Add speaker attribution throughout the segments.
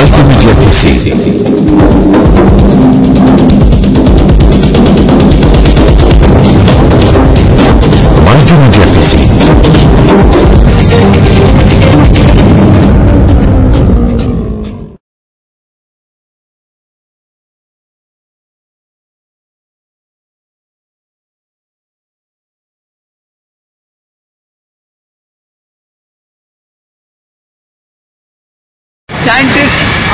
Speaker 1: Multimedia PC multimedia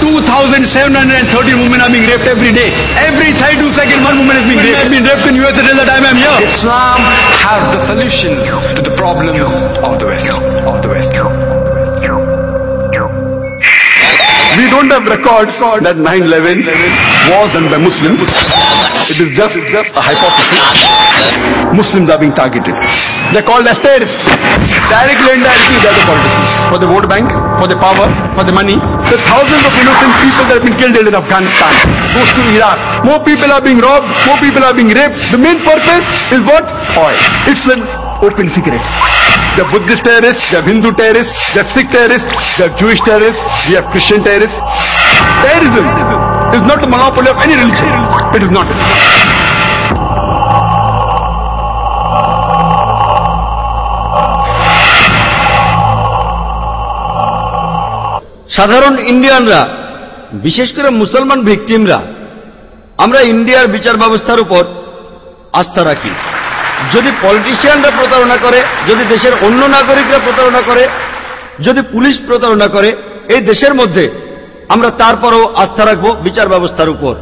Speaker 2: 2,713 women are being raped every day. Every 32 seconds, one woman is being raped. I've been raped in US until the time I'm here. Islam has the solutions to the problems of the West. Of the West. We don't have records that 9-11 was done by Muslims. It is just, just a hypothesis. Muslims are being targeted. They're called as terrorists. Directly and indirectly, they're the politicians. For the vote bank, for the power, for the money. The thousands of innocent people that have been killed in Afghanistan goes to Iraq. More people are being robbed, more people are being raped. The main purpose is what? Oil. It's an open secret. The Buddhist terrorists, the Hindu terrorists, the Sikh terrorists, the Jewish terrorists, have Christian terrorists. Terrorism is not the monopoly of any religion. It is not.
Speaker 3: সাধারণ ইন্ডিয়ানরা বিশেষ করে মুসলমান ভিকটিমরা, আমরা ইন্ডিয়ার বিচার ব্যবস্থার উপর আস্থা রাখি যদি পলিটিশিয়ানরা প্রতারণা করে, যদি দেশের অন্য নাগরিকরা প্রতারণা করে, যদি পুলিশ প্রতারণা করে, এই দেশের মধ্যে আমরা তারপরও আস্থা রাখব বিচার ব্যবস্থার উপর।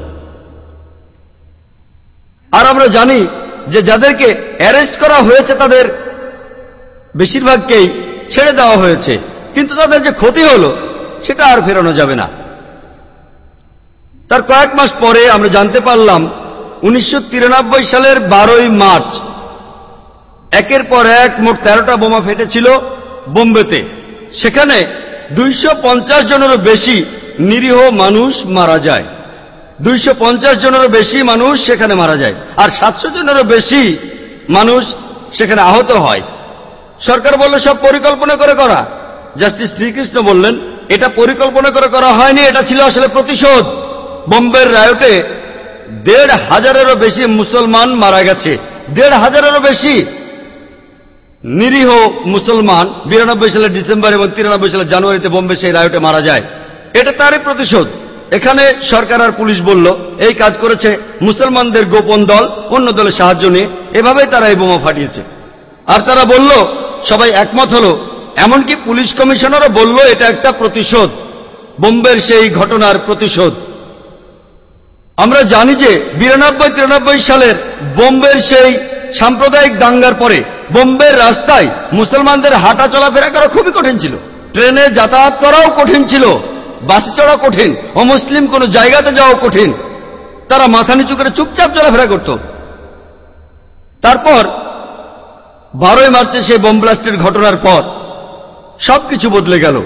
Speaker 3: আর আমরা জানি যে যাদেরকে অ্যারেস্ট করা হয়েছে তাদের বেশিরভাগকেই ছেড়ে দেওয়া হয়েছে। কিন্তু তাদের যে ক্ষতি হলো, সেটা আর ফেরানো যাবে না। তার কয়েক মাস পরে আমরা জানতে পারলাম, উনিশশো তিরানব্বই সালের বারোই মার্চ, একের পর এক মোট তেরোটা বোমা ফেটেছিল বোম্বেতে। সেখানে দুইশো পঞ্চাশ জনেরও বেশি নিরীহ মানুষ মারা যায়। দুইশো পঞ্চাশ জনেরও বেশি মানুষ সেখানে মারা যায়। আর সাতশো জনেরও বেশি মানুষ সেখানে আহত হয়। সরকার বলল, সব পরিকল্পনা করে করা। জাস্টিস শ্রীকৃষ্ণ বললেন, এটা পরিকল্পনা করে করা হয়নি, এটা ছিল আসলে প্রতিশোধ। বোম্বের রায়টে দেড় হাজারেরও বেশি মুসলমান মারা গেছে। দেড় হাজারেরও বেশি নিরীহ মুসলমান, বিরানব্বই সালের ডিসেম্বর এবং তিরানব্বই সালের জানুয়ারিতে বোম্বে সেই রায়টে মারা যায়। এটা তারই প্রতিশোধ। এখানে সরকার আর পুলিশ বলল, এই কাজ করেছে মুসলমানদের গোপন দল, অন্য দলের সাহায্য নিয়ে, এভাবেই তারা এই বোমা ফাটিয়েছে। আর তারা বলল, সবাই একমত হল, এমনকি পুলিশ কমিশনারও বলল, এটা একটা প্রতিশোধ, বোম্বের সেই ঘটনার প্রতিশোধ। আমরা জানি যে বিরানব্বই তিরানব্বই সালের বোম্বের সেই সাম্প্রদায়িক দাঙ্গার পরে বোম্বের রাস্তায় মুসলমানদের হাঁটা চলাফেরা করা খুবই কঠিন ছিল। ট্রেনে যাতায়াত করাও কঠিন ছিল। বাসে চড়া কঠিন অমুসলিম কোনো জায়গাতে যাওয়া কঠিন। তারা মাথা নিচু করে চুপচাপ চলাফেরা করত। তারপর বারোই মার্চে সেই বোম ব্লাস্টের ঘটনার পর সবকিছু বদলে গেল।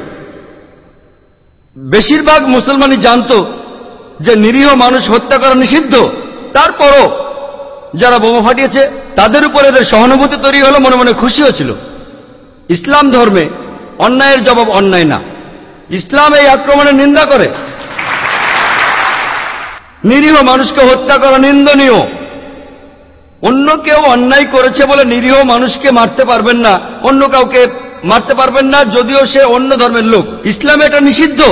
Speaker 3: বেশিরভাগ মুসলমানই জানত যে নিরীহ মানুষ হত্যা করা নিষিদ্ধ। তারপরও যারা বোমা ফাটিয়েছে, তাদের উপর এদের সহানুভূতি তৈরি হলো মনে মনে খুশিও ছিল। ইসলাম ধর্মে অন্যায়ের জবাব অন্যায় না। ইসলাম এই আক্রমণের নিন্দা করে। নিরীহ মানুষকে হত্যা করা নিন্দনীয়। অন্য কেউ অন্যায় করেছে বলে নিরীহ মানুষকে মারতে পারবেন না। অন্য কাউকে মারতে পারবেন না, যদিও সে অন্য ধর্মের লোক। ইসলামে এটা নিষিদ্ধ।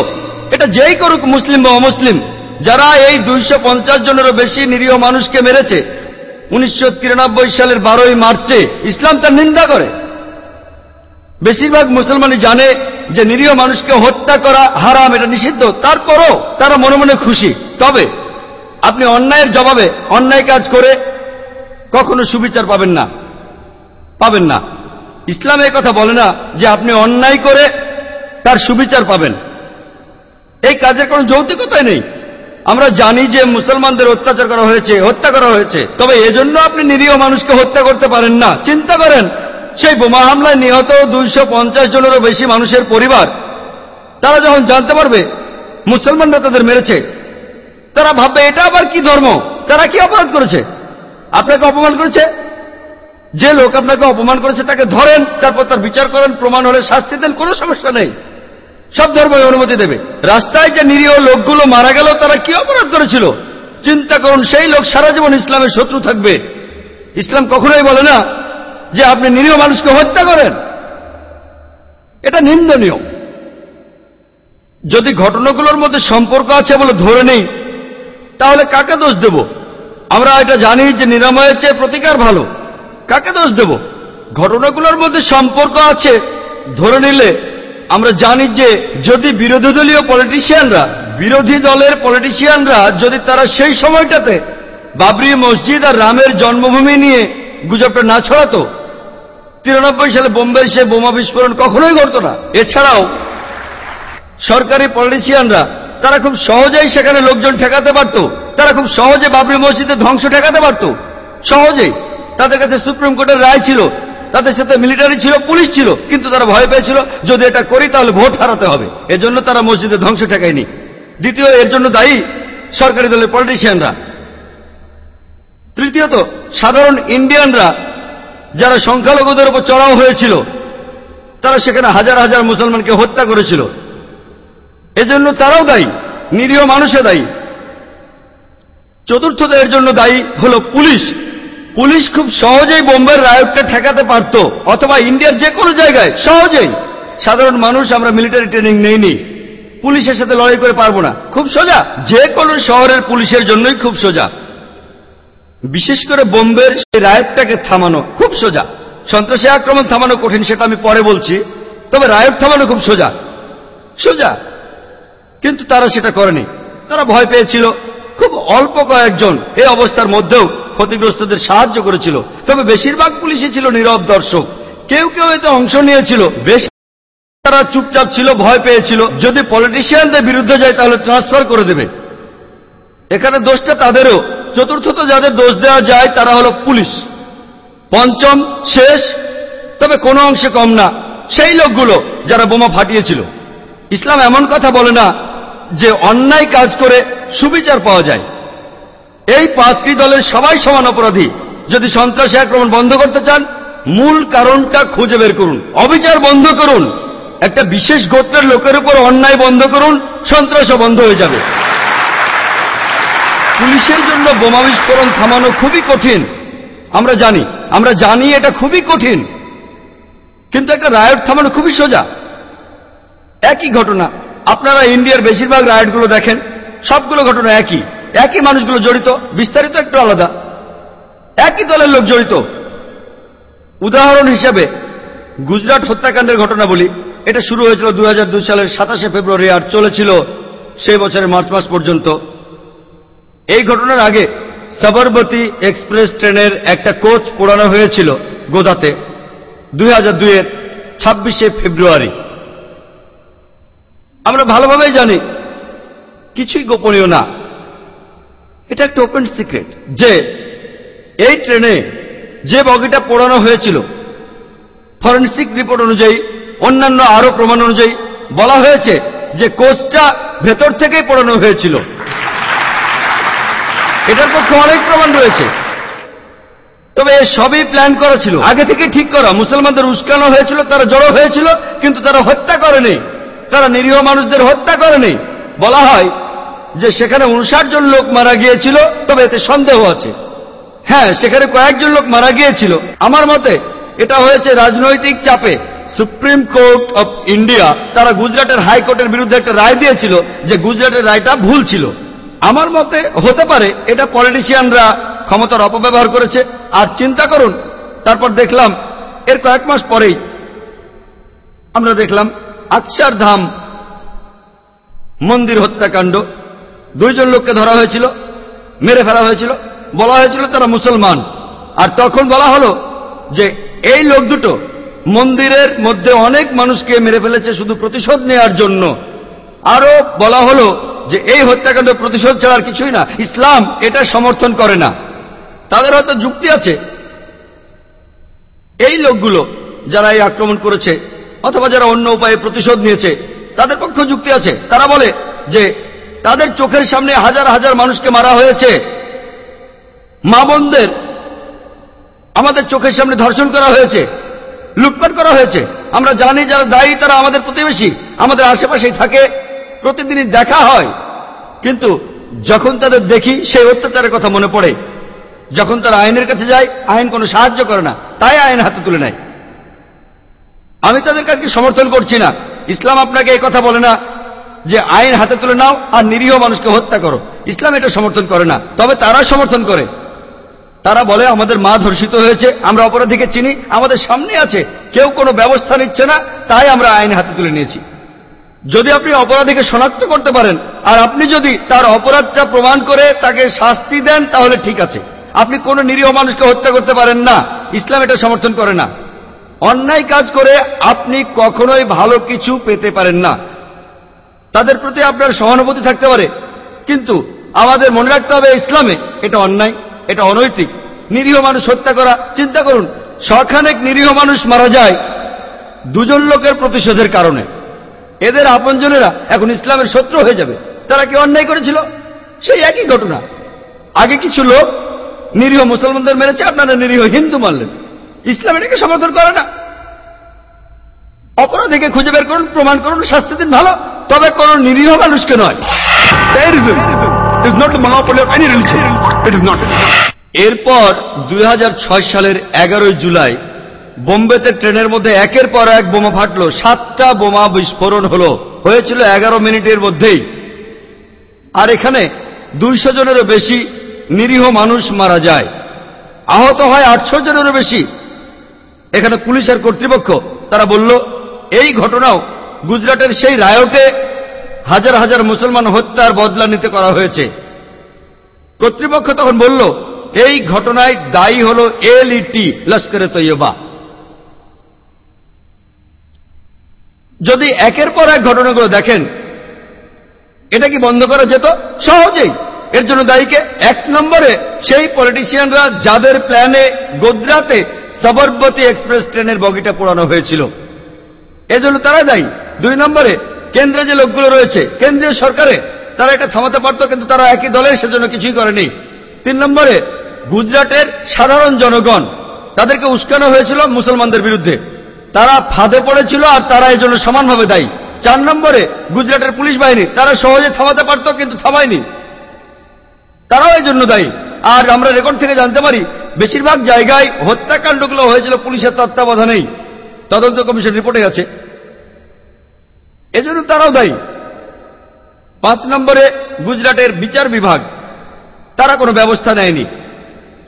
Speaker 3: এটা যেই করুক মুসলিম বা অমুসলিম, যারা এই দুইশো পঞ্চাশ জনেরও বেশি নিরীহ মানুষকে মেরেছে, উনিশশো তিরানব্বই সালের বারোই মার্চে ইসলাম তার নিন্দা করে। বেশিরভাগ মুসলমানই জানে যে নিরীহ মানুষকে হত্যা করা হারাম, এটা নিষিদ্ধ। তারপরও তারা মনে মনে খুশি। তবে আপনি অন্যায়ের জবাবে অন্যায় কাজ করে কখনো সুবিচার পাবেন না। পাবেন না। ইসলাম কথা বলে না যে আপনি অন্যায় করে তার সুবিচার পাবেন। এই কাজের কোনো যৌতিকতাই নেই। আমরা জানি যে মুসলমানদের অত্যাচার করা হয়েছে, হত্যা করা হয়েছে। তবে এজন্য আপনি নিরীহ মানুষকে হত্যা করতে পারেন না। চিন্তা করেন সেই বোমা হামলায় নিহত দুইশো পঞ্চাশ জনেরও বেশি মানুষের পরিবার। তারা যখন জানতে পারবে, মুসলমানরা তাদের মেরেছে, তারা ভাববে, এটা আবার কি ধর্ম? তারা কি অপরাধ করেছে? আপনাকে অপমান করেছে? যে লোক আপনাকে অপমান করেছে, তাকে ধরেন, তারপর তার বিচার করেন, প্রমাণ হলে শাস্তি দেন, কোনো সমস্যা নেই। সব ধর্মই অনুমতি দেবে। রাস্তায় যে নিরীহ লোকগুলো মারা গেল, তারা কি অপরাধ করেছিল? চিন্তা করুন, সেই লোক সারা জীবন ইসলামের শত্রু থাকবে। ইসলাম কখনোই বলে না যে আপনি নিরীহ মানুষকে হত্যা করেন। এটা নিন্দনীয়। যদি ঘটনাগুলোর মধ্যে সম্পর্ক আছে বলে ধরে নেই, তাহলে কাকে দোষ দেব? আমরা এটা জানি যে নিরাময়ের চেয়ে প্রতিকার ভালো। কাকে দোষ দেব? ঘটনাগুলোর মধ্যে সম্পর্ক আছে ধরে নিলে আমরা জানি যে যদি বিরোধী দলীয় পলিটিশিয়ানরা বিরোধী দলের পলিটিশিয়ানরা যদি তারা সেই সময়টাতে বাবরি মসজিদ আর রামের জন্মভূমি নিয়ে গুজবটা না ছড়াতো তিরানব্বই সালে বোম্বের সে বোমা বিস্ফোরণ কখনোই ঘটত না। এছাড়াও সরকারি পলিটিশিয়ানরা, তারা খুব সহজেই সেখানে লোকজন ঠেকাতে পারত। তারা খুব সহজে বাবরি মসজিদের ধ্বংস ঠেকাতে পারত। সহজেই। তাদের কাছে সুপ্রিম কোর্টের রায় ছিল। তাদের সাথে মিলিটারি ছিল, পুলিশ ছিল, কিন্তু তারা ভয় পেয়েছিল, যদি এটা করি তাহলে ভোট হারাতে হবে। এজন্য তারা মসজিদে ধ্বংস ঠেকায়নি। দ্বিতীয়, এর জন্য দায়ী সরকারি দলের পলিটিশিয়ানরা। তৃতীয়ত, সাধারণ ইন্ডিয়ানরা যারা সংখ্যালঘুদের উপর চড়াও হয়েছিল, তারা সেখানে হাজার হাজার মুসলমানকে হত্যা করেছিল। এজন্য তারাও দায়ী, নিরীহ মানুষও দায়ী। চতুর্থত এর জন্য দায়ী হল পুলিশ। পুলিশ খুব সহজেই বোম্বের রায়টকে ঠেকাতে পারত, অথবা ইন্ডিয়ার যে কোনো জায়গায়, সহজেই। সাধারণ মানুষ, আমরা মিলিটারি ট্রেনিং নেইনি। পুলিশের সাথে লড়াই করে পারব না। খুব সোজা যে কোনো শহরের পুলিশের জন্যই খুব সোজা। বিশেষ করে বোম্বের সেই রায়টটাকে থামানো খুব সোজা। সন্ত্রাসী আক্রমণ থামানো কঠিন, সেটা আমি পরে বলছি। তবে রায়ট থামানো খুব সোজা। সোজা। কিন্তু তারা সেটা করেনি। তারা ভয় পেয়েছিল। খুব অল্প কয়েকজন এই অবস্থার মধ্যেও ক্ষতিগ্রস্তদের সাহায্য করেছিল। তবে বেশিরভাগ পুলিশই ছিল নীরব দর্শক। কেউ কেউ এতে অংশ নিয়েছিল। বেশ তারা চুপচাপ ছিল, ভয় পেয়েছিল। যদি পলিটিশিয়ানদের বিরুদ্ধে যায়, তাহলে ট্রান্সফার করে দেবে। এখানে দোষটা তাদেরও। চতুর্থত যাদের দোষ দেওয়া যায়, তারা হলো পুলিশ। পঞ্চম, শেষ, তবে কোনো অংশে কম না। সেই লোকগুলো যারা বোমা ফাটিয়েছিল। ইসলাম এমন কথা বলে না যে অন্যায় কাজ করে সুবিচার পাওয়া যায়। এই পাঁচটি দলের সবাই সমান অপরাধী। যদি সন্ত্রাসী আক্রমণ বন্ধ করতে চান, মূল কারণটা খুঁজে বের করুন। অবিচার বন্ধ করুন। একটা বিশেষ গোত্রের লোকের উপর অন্যায় বন্ধ করুন, সন্ত্রাসও বন্ধ হয়ে যাবে। পুলিশের জন্য বোমা বিস্ফোরণ থামানো খুবই কঠিন। আমরা জানি আমরা জানি এটা খুবই কঠিন। কিন্তু একটা রায়ট থামানো খুবই সোজা। একই ঘটনা, আপনারা ইন্ডিয়ার বেশিরভাগ রায়টগুলো দেখেন, সবগুলো ঘটনা একই। একই মানুষগুলো জড়িত, বিস্তারিত একটু আলাদা। একই দলের লোক জড়িত। উদাহরণ হিসাবে, গুজরাট হত্যাকাণ্ডের ঘটনা বলি। এটা শুরু হয়েছিল দু সালের সাতাশে ফেব্রুয়ারি আর চলেছিল সেই বছরের মার্চ মাস পর্যন্ত। এই ঘটনার আগে সবরবতী এক্সপ্রেস ট্রেনের একটা কোচ পোড়ানো হয়েছিল গোদাতে দুই হাজার দুইয়ের ছাব্বিশে ফেব্রুয়ারি। আমরা ভালোভাবেই জানি, কিছুই গোপনীয় না। এটা একটা ওপেন সিক্রেট যে এই ট্রেনে যে বগিটা পোড়ানো হয়েছিল ফরেন্সিক রিপোর্ট অনুযায়ী, অন্যান্য আরও প্রমাণ অনুযায়ী বলা হয়েছে যে কোচটা ভেতর থেকেই পোড়ানো হয়েছিল। এটার পক্ষে অনেক প্রমাণ রয়েছে। তবে এ সবই প্ল্যান করা ছিল। আগে থেকে ঠিক করা। মুসলমানদের উস্কানো হয়েছিল তারা জড়ো হয়েছিল কিন্তু তারা হত্যা করেনি। তারা নিরীহ মানুষদের হত্যা করেনি। বলা হয় যে সেখানে উনষাট জন লোক মারা গিয়েছিল তবে এতে সন্দেহ আছে। হ্যাঁ সেখানে কয়েকজন লোক মারা গিয়েছিল। আমার মতে এটা হয়েছে রাজনৈতিক চাপে। সুপ্রিম কোর্ট অফ ইন্ডিয়া তারা গুজরাটের হাইকোর্টের বিরুদ্ধে একটা রায় দিয়েছিল যে গুজরাটের রায়টা ভুল ছিল। আমার মতে হতে পারে, এটা পলিটিশিয়ানরা ক্ষমতার অপব্যবহার করেছে। আর চিন্তা করুন, তারপর দেখলাম, এর কয়েক মাস পরেই আমরা দেখলাম ধাম মন্দির হত্যাকাণ্ড। দুইজন লোককে ধরা হয়েছিল, মেরে ফেলা হয়েছিল, বলা হয়েছিল তারা মুসলমান। আর তখন বলা হলো যে, এই লোক দুটো মন্দিরের মধ্যে অনেক মানুষকে মেরে ফেলেছে শুধু প্রতিশোধ নেওয়ার জন্য। আরও বলা হলো যে এই হত্যাকাণ্ড প্রতিশোধ ছাড়ার কিছুই না। ইসলাম এটা সমর্থন করে না। তাদের হয়তো যুক্তি আছে। এই লোকগুলো যারা এই আক্রমণ করেছে, অথবা যারা অন্য উপায়ে প্রতিশোধ নিয়েছে, তাদের পক্ষে যুক্তি আছে। তারা বলে যে, তাদের চোখের সামনে হাজার হাজার মানুষকে মারা হয়েছে। মা বোনদের আমাদের চোখের সামনে ধর্ষণ করা হয়েছে, লুটপাট করা হয়েছে। আমরা জানি যারা দায়ী, তারা আমাদের প্রতিবেশী, আমাদের আশেপাশেই থাকে। প্রতিদিনই দেখা হয়। কিন্তু যখন তাদের দেখি, সেই অত্যাচারের কথা মনে পড়ে। যখন তারা আইনের কাছে যায়, আইন কোনো সাহায্য করে না, তাই আইন হাতে তুলে নেয়। আমি তাদের কাছে সমর্থন করছি না? ইসলাম আপনাকে কথা বলে না যে আইন হাতে তুলে নাও আর নিরীহ মানুষকে হত্যা করো। ইসলাম এটা সমর্থন করে না, তবে তারা সমর্থন করে। তারা বলে, আমাদের মা ধর্ষিত হয়েছে, আমরা অপরাধীকে চিনি, আমাদের সামনে আছে, কেউ কোনো ব্যবস্থা নিচ্ছে না, তাই আমরা আইন হাতে তুলে নিয়েছি। যদি আপনি অপরাধীকে শনাক্ত করতে পারেন, আর আপনি যদি তার অপরাধটা প্রমাণ করে তাকে শাস্তি দেন, তাহলে ঠিক আছে। আপনি কোনো নিরীহ মানুষকে হত্যা করতে পারেন না। ইসলাম এটা সমর্থন করে না। অন্যায় কাজ করে আপনি কখনোই ভালো কিছু পেতে পারেন না। তাদের প্রতি আপনার সহানুভূতি থাকতে পারে। কিন্তু আমাদের মনে রাখতে হবে, ইসলামে এটা অন্যায়, এটা অনৈতিক। নিরীহ মানুষ হত্যা করা, চিন্তা করুন, শখানেক নিরীহ মানুষ মারা যায় দুজন লোকের প্রতিশোধের কারণে। এদের আপনজনেরা এখন ইসলামের শত্রু হয়ে যাবে। তারা কি অন্যায় করেছিল? সেই একই ঘটনা। আগে কিছু লোক নিরীহ মুসলমানদের মেরেছে আপনারা নিরীহ হিন্দু মানলেন ইসলাম এটাকে সমর্থন করে না। অপরাধীকে খুঁজে বের করুন, প্রমাণ করুন, শাস্তি দিন ভালো, তবে কোন নিরীহ মানুষকে নয়. এরপর দুই হাজার ছয় সালের এগারোই জুলাই বোম্বেতে ট্রেনের মধ্যে একের পর এক বোমা ফাটল। সাতটা বোমা বিস্ফোরণ হলো। হয়েছিল এগারো মিনিটের মধ্যেই। আর এখানে দুইশো জনেরও বেশি নিরীহ মানুষ মারা যায়। আহত হয় আটশো জনেরও বেশি। এখানে পুলিশের কর্তৃপক্ষ, তারা বলল, এই ঘটনাও গুজরাটের সেই রায়টে হাজার হাজার মুসলমান হত্যার বদলা নিতে করা হয়েছে। কর্তৃপক্ষ তখন বলল, এই ঘটনায় দায়ী হল এলইটি লস্করে তৈয়বা। যদি একের পর এক ঘটনাগুলো দেখেন, এটা কি বন্ধ করা যেত? সহজেই। এর জন্য দায়ীকে এক নম্বরে, সেই পলিটিশিয়ানরা যাদের প্ল্যানে গোদ্রাতে সবরবতী এক্সপ্রেস ট্রেনের বগিটা পোড়ানো হয়েছিল। এজন্য তারা দায়ী। দুই নম্বরে, কেন্দ্রে যে লোকগুলো রয়েছে, কেন্দ্রীয় সরকারে, তারা এটা থামাতে পারত কিন্তু তারা একই দলের, সেজন্য কিছুই করেনি তিন নম্বরে, গুজরাটের সাধারণ জনগণ, তাদেরকে উস্কানো হয়েছিল মুসলমানদের বিরুদ্ধে। তারা ফাঁদে পড়েছিল আর তারা এই জন্য সমানভাবে দায়ী। চার নম্বরে গুজরাটের পুলিশ বাহিনী, তারা সহজে থামাতে পারত কিন্তু থামায়নি। তারাও এই জন্য দায়ী। আর আমরা রেকর্ড থেকে জানতে পারি, বেশিরভাগ জায়গায় হত্যাকাণ্ডগুলো হয়েছিল পুলিশের তত্ত্বাবধানেই। তদন্ত কমিশন রিপোর্টে আছে। এজন্য তারাও দায়ী। পাঁচ নম্বরে গুজরাটের বিচার বিভাগ, তারা কোনো ব্যবস্থা নেয়নি।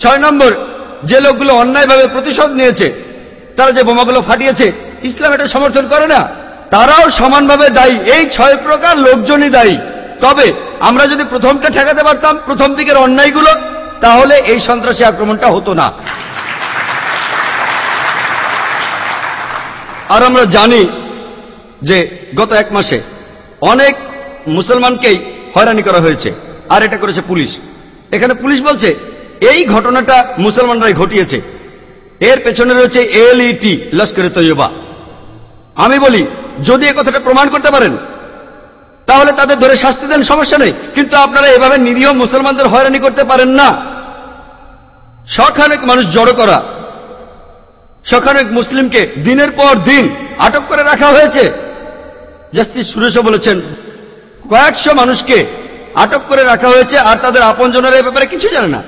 Speaker 3: ছয় নম্বর, যে লোকগুলো অন্যায়ভাবে প্রতিশোধ নিয়েছে তারা যে বোমাগুলো ফাটিয়েছে, ইসলাম এটা সমর্থন করে না। তারাও সমানভাবে দায়ী। এই ছয় প্রকার লোকজনই দায়ী। তবে আমরা যদি প্রথমটা ঠেকাতে পারতাম, প্রথম দিকের অন্যায়গুলো, তাহলে এই সন্ত্রাসী আক্রমণটা হতো না। আর আমরা জানি যে গত এক মাসে অনেক মুসলমানকেই হয়রানি করা হয়েছে, আর এটা করেছে পুলিশ। এখানে পুলিশ বলছে, এই ঘটনাটা মুসলমানরাই ঘটিয়েছে। এর পেছনে রয়েছে এলইটি লস্করে তৈয়বা আমি বলি, যদি এ কথাটা প্রমাণ করতে পারেন, তাহলে তাদের ধরে শাস্তি দেন, সমস্যা নেই। কিন্তু আপনারা এভাবে নিরীহ মুসলমানদের হয়রানি করতে পারেন না। শখানেক মানুষ জড়ো করা শখানেক মুসলিমকে দিনের পর দিন আটক করে রাখা হয়েছে। জাস্টিস সুরেশও বলেছেন, কয়েকশো মানুষকে আটক করে রাখা হয়েছে আর তাদের আপনজনের এ ব্যাপারে কিছু জানে না।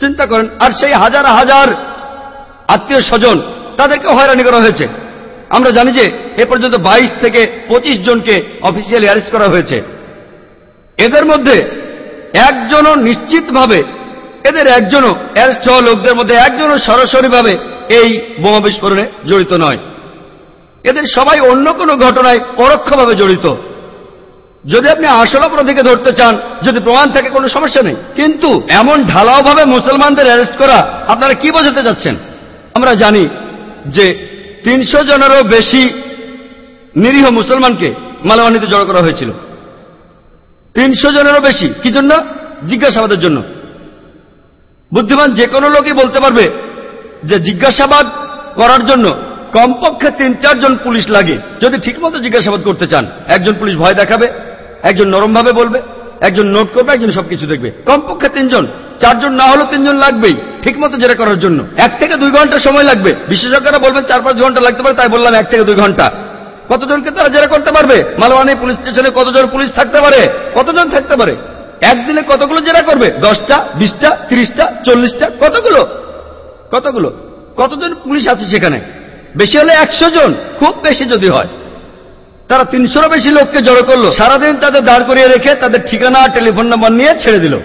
Speaker 3: চিন্তা করেন, আর সেই হাজার হাজার আত্মীয় স্বজন তাদেরকে হয়রানি করা হয়েছে। আমরা জানি যে এ পর্যন্ত ২২ থেকে ২৫ জনকে অফিসিয়ালি অ্যারেস্ট করা হয়েছে। এদের মধ্যে একজনও নিশ্চিতভাবে, এদের একজনও অ্যারেস্ট হওয়া লোকদের মধ্যে একজনও সরাসরিভাবে এই বোমা বিস্ফোরণে জড়িত নয়। এদের সবাই অন্য কোনো ঘটনায় পরোক্ষভাবে জড়িত। যদি আপনি আসল অপরাধীকে ধরতে চান, যদি প্রমাণ থাকে কোনো সমস্যা নেই। কিন্তু এমন ঢালাওভাবে মুসলমানদের অ্যারেস্ট করা, আপনারা কি বোঝাতে যাচ্ছেন আমরা জানি যে তিনশো জনেরও বেশি নিরীহ মুসলমানকে মালামানিতে জড়ো করা হয়েছিল। তিনশো জনেরও বেশি। কি জন্য? জিজ্ঞাসাবাদের জন্য। বুদ্ধিমান যে কোনো লোকই বলতে পারবে যে জিজ্ঞাসাবাদ করার জন্য কমপক্ষে তিন চারজন পুলিশ লাগে। যদি ঠিকমতো জিজ্ঞাসাবাদ করতে চান, একজন পুলিশ ভয় দেখাবে, একজন নরমভাবে বলবে, একজন নোট করবে, একজন সবকিছু দেখবে। কমপক্ষে তিনজন। চারজন না হলেও তিনজন লাগবেই, ঠিকমতো জেরা করার জন্য। এক থেকে দুই ঘণ্টা সময় লাগবে। বিশেষজ্ঞরা বলবেন চার পাঁচ ঘণ্টা লাগতে পারে, তাই বললাম এক থেকে দুই ঘণ্টা। কতজনকে তারা জেরা করতে পারবে? মালওয়ানি পুলিশ স্টেশনে কতজন পুলিশ থাকতে পারে? কতজন থাকতে পারে? একদিনে কতগুলো জেরা করবে? দশটা, বিশটা, তিরিশটা, চল্লিশটা? কতগুলো? কতগুলো? কতজন পুলিশ আছে সেখানে? বেশি হলে একশো জন, খুব বেশি যদি হয়। তারা তিনশোরও বেশি লোককে জড়ো করল। সারাদিন তাদের দাঁড় করিয়ে রেখে তাদের ঠিকানা টেলিফোন নাম্বার নিয়ে ছেড়ে দিল।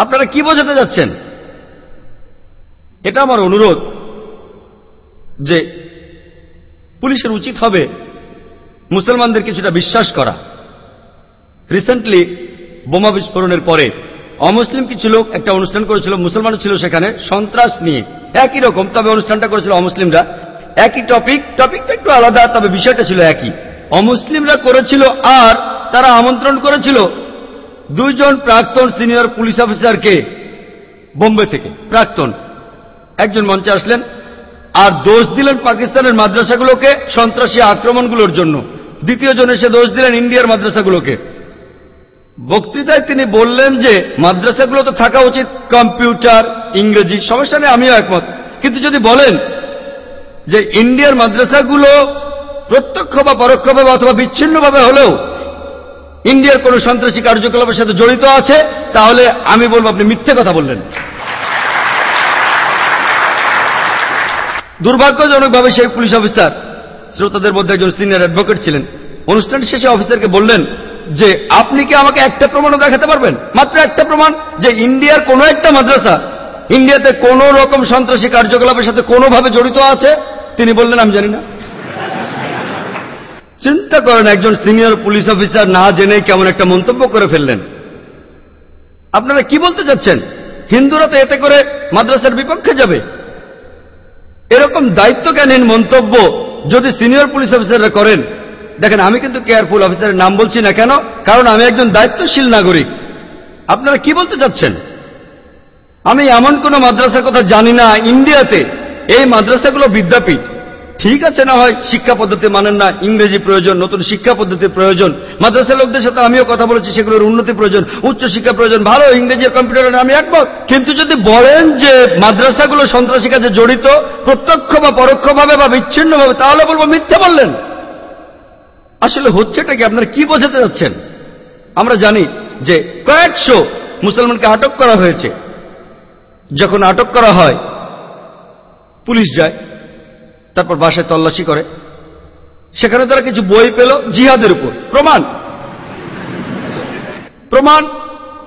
Speaker 3: আপনারা কি বোঝাতে যাচ্ছেন? এটা আমার অনুরোধ যে পুলিশের উচিত হবে মুসলমানদের কিছুটা বিশ্বাস করা। রিসেন্টলি বোমা বিস্ফোরণের পরে অমুসলিম কিছু লোক একটা অনুষ্ঠান করেছিল, মুসলমান ছিল সেখানে, সন্ত্রাস নিয়ে। একই রকম, তবে অনুষ্ঠানটা করেছিল অমুসলিমরা। একই টপিক টপিকটা একটু আলাদা, তবে বিষয়টা ছিল একই। অমুসলিমরা করেছিল আর তারা আমন্ত্রণ করেছিল দুইজন প্রাক্তন সিনিয়র পুলিশ অফিসারকে বোম্বে থেকে, প্রাক্তন। একজন মঞ্চে আসলেন আর দোষ দিলেন পাকিস্তানের মাদ্রাসাগুলোকে সন্ত্রাসী আক্রমণগুলোর জন্য। দ্বিতীয় জন এসে দোষ দিলেন ইন্ডিয়ার মাদ্রাসাগুলোকে। বক্তৃতায় তিনি বললেন যে, মাদ্রাসাগুলো তো থাকা উচিত, কম্পিউটার, ইংরেজি সমস্যা নেই আমিও একমত। কিন্তু যদি বলেন যে, ইন্ডিয়ার মাদ্রাসাগুলো প্রত্যক্ষ বা পরোক্ষভাবে অথবা বিচ্ছিন্নভাবে হলেও ইন্ডিয়ার কোন সন্ত্রাসী কার্যকলাপের সাথে জড়িত আছে, তাহলে আমি বলব আপনি মিথ্যে কথা বললেন। দুর্ভাগ্যজনকভাবে সেই পুলিশ অফিসার, শ্রোতাদের মধ্যে একজন সিনিয়র অ্যাডভোকেট ছিলেন। অনুষ্ঠান শেষে অফিসারকে বললেন যে, আপনি কি আমাকে একটা প্রমাণও দেখাতে পারবেন? মাত্র একটা প্রমাণ যে ইন্ডিয়ার কোনো একটা মাদ্রাসা, ইন্ডিয়াতে কোনো রকম সন্ত্রাসী কার্যকলাপের সাথে কোনোভাবে জড়িত আছে। তিনি বললেন, আমি জানি না। চিন্তা করেন একজন সিনিয়র পুলিশ অফিসার না জেনে কেমন একটা মন্তব্য করে ফেললেন। আপনারা কি বলতে চাচ্ছেন? হিন্দুরা তো এতে করে মাদ্রাসার বিপক্ষে যাবে। এরকম দায়িত্বজ্ঞানহীন মন্তব্য যদি সিনিয়র পুলিশ অফিসাররা করেন, দেখেন, আমি কিন্তু কেয়ারফুল অফিসারের নাম বলছি না কেন, কারণ আমি একজন দায়িত্বশীল নাগরিক। আপনারা কি বলতে চাচ্ছেন? আমি এমন কোন মাদ্রাসার কথা জানি না, ইন্ডিয়াতে এই মাদ্রাসাগুলো বিদ্যাপীঠ। ঠিক আছে না হয়, শিক্ষা পদ্ধতি মানেন না, ইংরেজি প্রয়োজন, নতুন শিক্ষা পদ্ধতির প্রয়োজন। মাদ্রাসা লোকদের সাথে আমিও কথা বলেছি, সেগুলোর উন্নতি প্রয়োজন, উচ্চ শিক্ষা প্রয়োজন, ভালো ইংরেজি কম্পিউটারের আমি একমত। কিন্তু যদি বলেন যে মাদ্রাসাগুলো সন্ত্রাসী কাজে জড়িত, প্রত্যক্ষ বা পরোক্ষভাবে বা বিচ্ছিন্নভাবে, তাহলে বলব মিথ্যা বললেন। আসলে হচ্ছেটা কি? আপনারা কি বোঝাতে যাচ্ছেন? আমরা জানি যে কয়েকশো মুসলমানকে আটক করা হয়েছে। যখন আটক করা হয়, পুলিশ যায়। তারপর বাসায় তল্লাশি করে। সেখানে তারা কিছু বই পেল জিহাদের উপর। প্রমাণ। প্রমাণ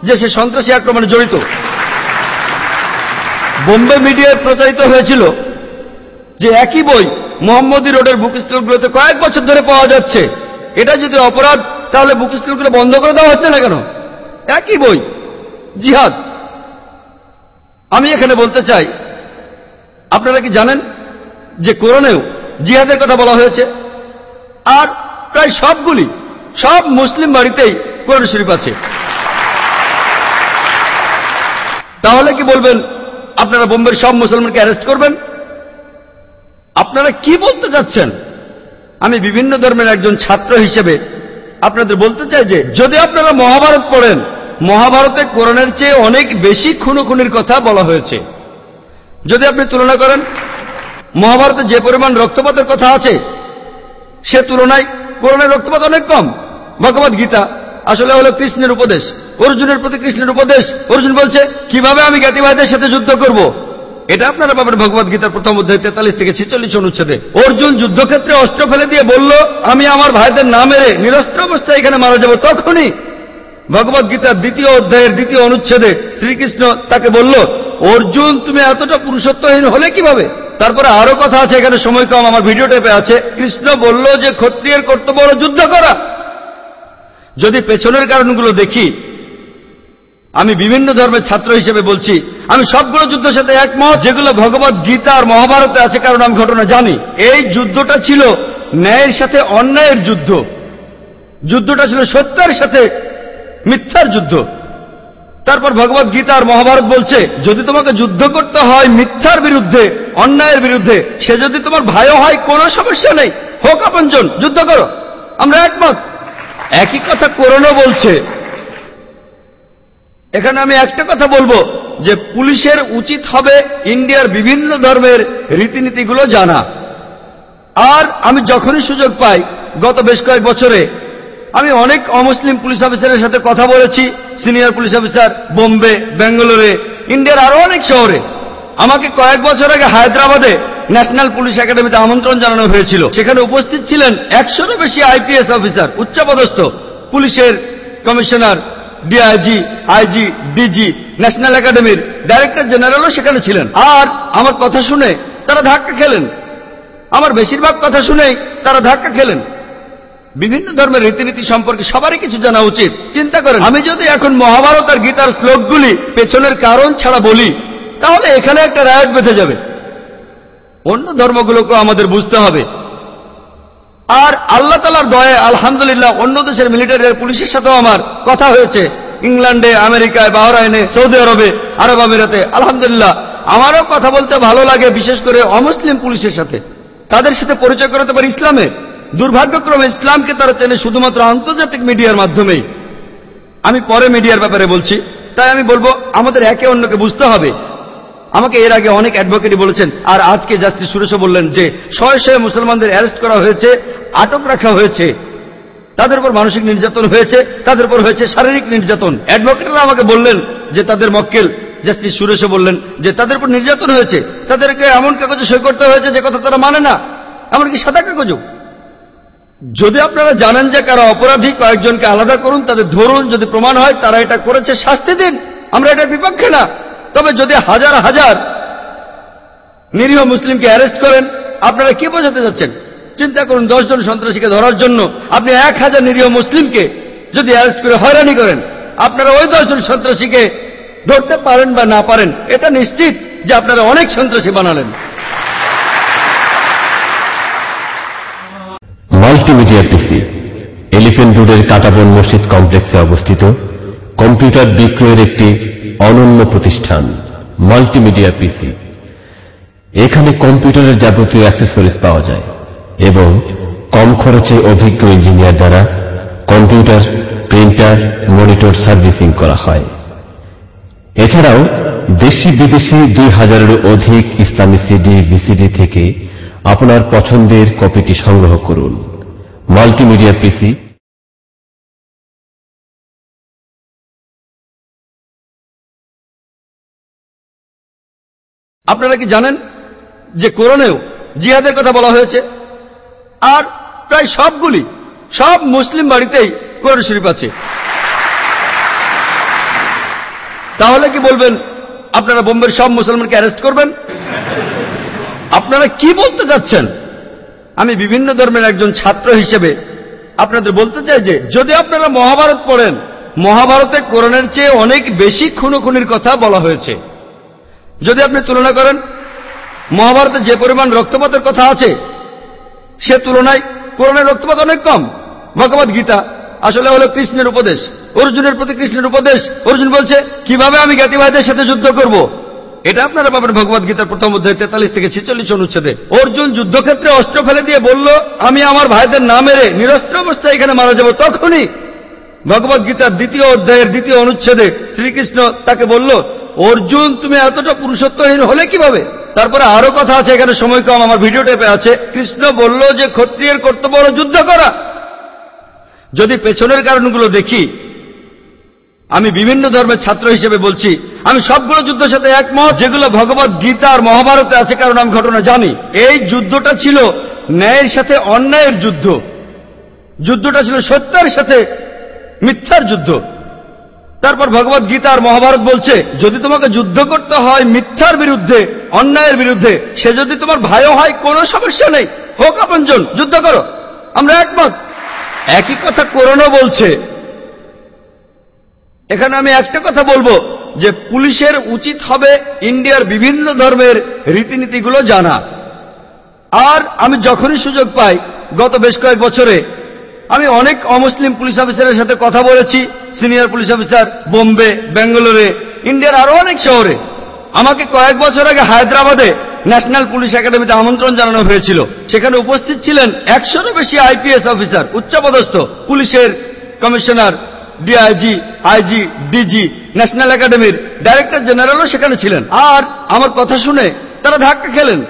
Speaker 3: যে সে সন্ত্রাসী আক্রমণে জড়িত। বোম্বে মিডিয়ায় প্রচারিত হয়েছিল যে একই বই মোহাম্মদী রোডের বুক স্টলগুলোতে কয়েক বছর ধরে পাওয়া যাচ্ছে। এটা যদি অপরাধ, তাহলে বুক স্টলগুলো বন্ধ করে দেওয়া হচ্ছে না কেন? একই বই, জিহাদ। আমি এখানে বলতে চাই, আপনারা কি জানেন? যে কোরআনেও জিহাদের কথা বলা হয়েছে, আর প্রায় সবগুলি, সব মুসলিম বাড়িতেই কোরআন শরীফ আছে। তাহলে কি বলবেন, আপনারা বোম্বের সব মুসলমানকে অ্যারেস্ট করবেন? আপনারা কি বলতে চাচ্ছেন? আমি বিভিন্ন ধর্মের একজন ছাত্র হিসেবে আপনাদের বলতে চাই যে, যদি আপনারা মহাভারত পড়েন, মহাভারতে কোরআনের চেয়ে অনেক বেশি খুনোখুনির কথা বলা হয়েছে। যদি আপনি তুলনা করেন মহাভারতে যে পরিমাণ রক্তপাতের কথা আছে, সে তুলনায় কোরআনের রক্তপাত অনেক কম। ভগবত গীতা আসলে হলো কৃষ্ণের উপদেশ। অর্জুনের প্রতি কৃষ্ণের উপদেশ। অর্জুন বলছে, কীভাবে আমি জ্ঞাতিভাইদের সাথে যুদ্ধ করব? এটা আপনারা পাবেন ভগবত গীতার প্রথম অধ্যায় তেতাল্লিশ থেকে ছেচল্লিশ অনুচ্ছেদে। অর্জুন যুদ্ধক্ষেত্রে অস্ত্র ফেলে দিয়ে বলল, আমি আমার ভাইদের না মেরে নিরস্ত্র অবস্থায় এখানে মারা যাব তখনই। ভগবত গীতার দ্বিতীয় অধ্যায়ের দ্বিতীয় অনুচ্ছেদে শ্রীকৃষ্ণ তাকে বলল, অর্জুন, তুমি এতটা পুরুষত্বহীন হলে কীভাবে? তারপরে আরও কথা আছে, এখানে সময় কম, আমার ভিডিও টেপে আছে। কৃষ্ণ বলল যে ক্ষত্রিয়ের কর্তব্য হল যুদ্ধ করা। যদি পেছনের কারণগুলো দেখি, আমি বিভিন্ন ধর্মের ছাত্র হিসেবে বলছি, আমি সবগুলো যুদ্ধের সাথে একমত, যেগুলো ভগবত গীতা আর মহাভারতে আছে, কারণ আমি ঘটনা জানি। এই যুদ্ধটা ছিল ন্যায়ের সাথে অন্যায়ের যুদ্ধ। যুদ্ধটা ছিল সত্যের সাথে মিথ্যার যুদ্ধ। তারপর ভগবত গীতা আর মহাভারত বলছে, যদি তোমাকে যুদ্ধ করতে হয় মিথ্যার বিরুদ্ধে, অন্যায়ের বিরুদ্ধে, সে যদি তোমার ভাইও হয়, কোনো সমস্যা নেই। হোক আপনজন, যুদ্ধ করো। আমরা একমত। একই কথা করোনা বলছে। এখানে আমি একটা কথা বলব, যে পুলিশের উচিত হবে ইন্ডিয়ার বিভিন্ন ধর্মের রীতিনীতিগুলো জানা। আর আমি যখনই সুযোগ পাই, গত বেশ কয়েক বছরে আমি অনেক অমুসলিম পুলিশ অফিসারের সাথে কথা বলেছি, সিনিয়র পুলিশ অফিসার, বোম্বে, ব্যাঙ্গালোরে, ইন্ডিয়ার আরও অনেক শহরে। আমাকে কয়েক বছর আগে হায়দ্রাবাদে ন্যাশনাল পুলিশ একাডেমিতে আমন্ত্রণ জানানো হয়েছিল। সেখানে উপস্থিত ছিলেন একশোরও বেশি আইপিএস অফিসার, উচ্চপদস্থ পুলিশের commissioner, DIG, IG, DG, national একাডেমির ডাইরেক্টর জেনারেলও সেখানে ছিলেন। আর আমার কথা শুনে তারা ধাক্কা খেলেন। আমার বেশিরভাগ কথা শুনেই তারা ধাক্কা খেলেন। বিভিন্ন ধর্মের রীতিনীতি সম্পর্কে সবারই কিছু জানা উচিত। চিন্তা করেন। আমি যদি এখন মহাভারত আর গীতার শ্লোকগুলি পেছনের কারণ ছাড়া বলি তাহলে এখানে একটা রায়ট বেঁধে যাবে। অন্য ধর্মগুলোকেও আমাদের বুঝতে হবে। আর আল্লাহ তালার দয়ে আলহামদুলিল্লাহ অন্য দেশের মিলিটারি আর পুলিশের সাথেও আমার কথা হয়েছে। ইংল্যান্ডে আমেরিকায় বাহরাইনে সৌদি আরবে আরব আমিরাতে। আলহামদুলিল্লাহ আমারও কথা বলতে ভালো লাগে বিশেষ করে অমুসলিম পুলিশের সাথে। তাদের সাথে পরিচয় করাতে পারি ইসলামের দুর্ভাগ্যক্রমে ইসলামকে তারা চেনে শুধুমাত্র আন্তর্জাতিক মিডিয়ার মাধ্যমেই। আমি পরে মিডিয়ার ব্যাপারে বলছি, তাই আমি বলব, আমাদের একে অন্যকে বুঝতে হবে। আমাকে এর আগে অনেক অ্যাডভোকেটই বলেছেন, আর আজকে জাস্টিস সুরেশও বললেন যে, শয়ে শয়ে মুসলমানদের অ্যারেস্ট করা হয়েছে, আটক রাখা হয়েছে। তাদের উপর মানসিক নির্যাতন হয়েছে, তাদের উপর হয়েছে শারীরিক নির্যাতন। অ্যাডভোকেটরা আমাকে বললেন যে, তাদের মক্কেল, জাস্টিস সুরেশও বললেন যে, তাদের উপর নির্যাতন হয়েছে। তাদেরকে এমন কাগজে সই করতে হয়েছে যে, কথা তারা মানে না। এমনকি সাদা কাগজও। যদি আপনারা জানেন যে কারা অপরাধী কয়েকজনকে আলাদা করুন, তাদের ধরুন, যদি প্রমাণ হয়, তারা এটা করেছে, শাস্তি দিন। আমরা এটার বিপক্ষে না। তবে যদি হাজার হাজার নিরীহ মুসলিমকে অ্যারেস্ট করেন, আপনারা কি বোঝাতে যাচ্ছেন চিন্তা করুন, দশজন সন্ত্রাসীকে ধরার জন্য আপনি এক হাজার নিরীহ মুসলিমকে যদি অ্যারেস্ট করে হয়রানি করেন, আপনারা ওই দশজন সন্ত্রাসীকে ধরতে পারেন বা না পারেন, এটা নিশ্চিত যে আপনারা অনেক সন্ত্রাসী বানালেন।
Speaker 1: মাল্টিমিডিয়া এলিফেন্ট রোডের কাটাবন মসজিদ কমপ্লেক্সে অবস্থিত। কম্পিউটার বিক্রয়ের একটি অনন্য প্রতিষ্ঠান মাল্টিমিডিয়া পিসি। এখানে কম্পিউটারের যাবতীয় অ্যাক্সেসরিজ পাওয়া যায় এবং কম খরচে অভিজ্ঞ ইঞ্জিনিয়ার দ্বারা কম্পিউটার প্রিন্টার মনিটর সার্ভিসিং করা হয়। এছাড়াও দেশি বিদেশি দুই হাজারেরও অধিক ইসলামী সিডি বিসিডি থেকে আপনার পছন্দের কপিটি সংগ্রহ করুন। মাল্টিমিডিয়া পিসি
Speaker 3: আপনারা কি জানেন যে কোরআনেও জিহাদের কথা বলা হয়েছে? আর প্রায় সবগুলি, সব মুসলিম বাড়িতেই কোরআন শরীফ আছে। তাহলে কি বলবেন, আপনারা বোম্বের সব মুসলমানকে অ্যারেস্ট করবেন? আপনারা কি বলতে চাচ্ছেন আমি বিভিন্ন ধর্মের একজন ছাত্র হিসেবে আপনাদের বলতে চাই যে, যদি আপনারা মহাভারত পড়েন, মহাভারতে কোরআনের চেয়ে অনেক বেশি খুনোখুনির কথা বলা হয়েছে। যদি আপনি তুলনা করেন, মহাভারতে যে পরিমাণ রক্তপাতের কথা আছে, সে তুলনায় কোরআনের রক্তপাত অনেক কম। ভগবত গীতা আসলে হলো কৃষ্ণের উপদেশ। অর্জুনের প্রতি কৃষ্ণের উপদেশ। অর্জুন বলছে, কীভাবে আমি জ্ঞাতি ভাইদের সাথে যুদ্ধ করব? এটা আপনারা পাবেন ভগবত গীতার প্রথম অধ্যায় তেতাল্লিশ থেকে ছেচল্লিশ অনুচ্ছেদে। অর্জুন যুদ্ধক্ষেত্রে অস্ত্র ফেলে দিয়ে বলল, আমি আমার ভাইদের না মেরে নিরস্ত্র অবস্থায় এখানে মারা যাব তখনই। ভগবত গীতার দ্বিতীয় অধ্যায়ের দ্বিতীয় অনুচ্ছেদে শ্রীকৃষ্ণ তাকে বলল, অর্জুন, তুমি এতটা পুরুষত্বহীন হলে কীভাবে? তারপরে আরও কথা আছে, এখানে সময় কম, আমার ভিডিও টেপে আছে। কৃষ্ণ বলল যে, ক্ষত্রিয়ের কর্তব্য হলো যুদ্ধ করা। যদি পেছনের কারণগুলো দেখি আমি বিভিন্ন ধর্মের ছাত্র হিসেবে বলছি, আমি সবগুলো যুদ্ধের সাথে একমত। যেগুলো ভগবত গীতা আর মহাভারতে আছে, কারণ আমি ঘটনা জানি। এই যুদ্ধটা ছিল ন্যায়ের সাথে অন্যায়ের যুদ্ধ। যুদ্ধটা ছিল সত্যের সাথে মিথ্যার যুদ্ধ। তারপর ভগবত গীতা আর মহাভারত বলছে, যদি তোমাকে যুদ্ধ করতে হয় মিথ্যার বিরুদ্ধে, অন্যায়ের বিরুদ্ধে, সে যদি তোমার ভাইও হয়, কোনো সমস্যা নেই। হোক আপনজন, যুদ্ধ করো। আমরা একমত। একই কথা করোনা বলছে এখানে আমি একটা কথা বলব, যে পুলিশের উচিত হবে ইন্ডিয়ার বিভিন্ন ধর্মের রীতিনীতিগুলো জানা। আর আমি যখনই সুযোগ পাই, গত বেশ কয়েক বছরে, আমি অনেক অমুসলিম পুলিশ অফিসারের সাথে কথা বলেছি, সিনিয়র পুলিশ অফিসার বোম্বে, ব্যাঙ্গালোরে, ইন্ডিয়ার আরও অনেক শহরে। আমাকে কয়েক বছর আগে হায়দ্রাবাদে ন্যাশনাল পুলিশ একাডেমিতে আমন্ত্রণ জানানো হয়েছিল। সেখানে উপস্থিত ছিলেন একশোরও বেশি আইপিএস অফিসার, উচ্চপদস্থ পুলিশের commissioner DIG IG DG national একাডেমির ডাইরেক্টর জেনারেলও সেখানে ছিলেন। আর আমার কথা শুনে তারা ধাক্কা খেলেন।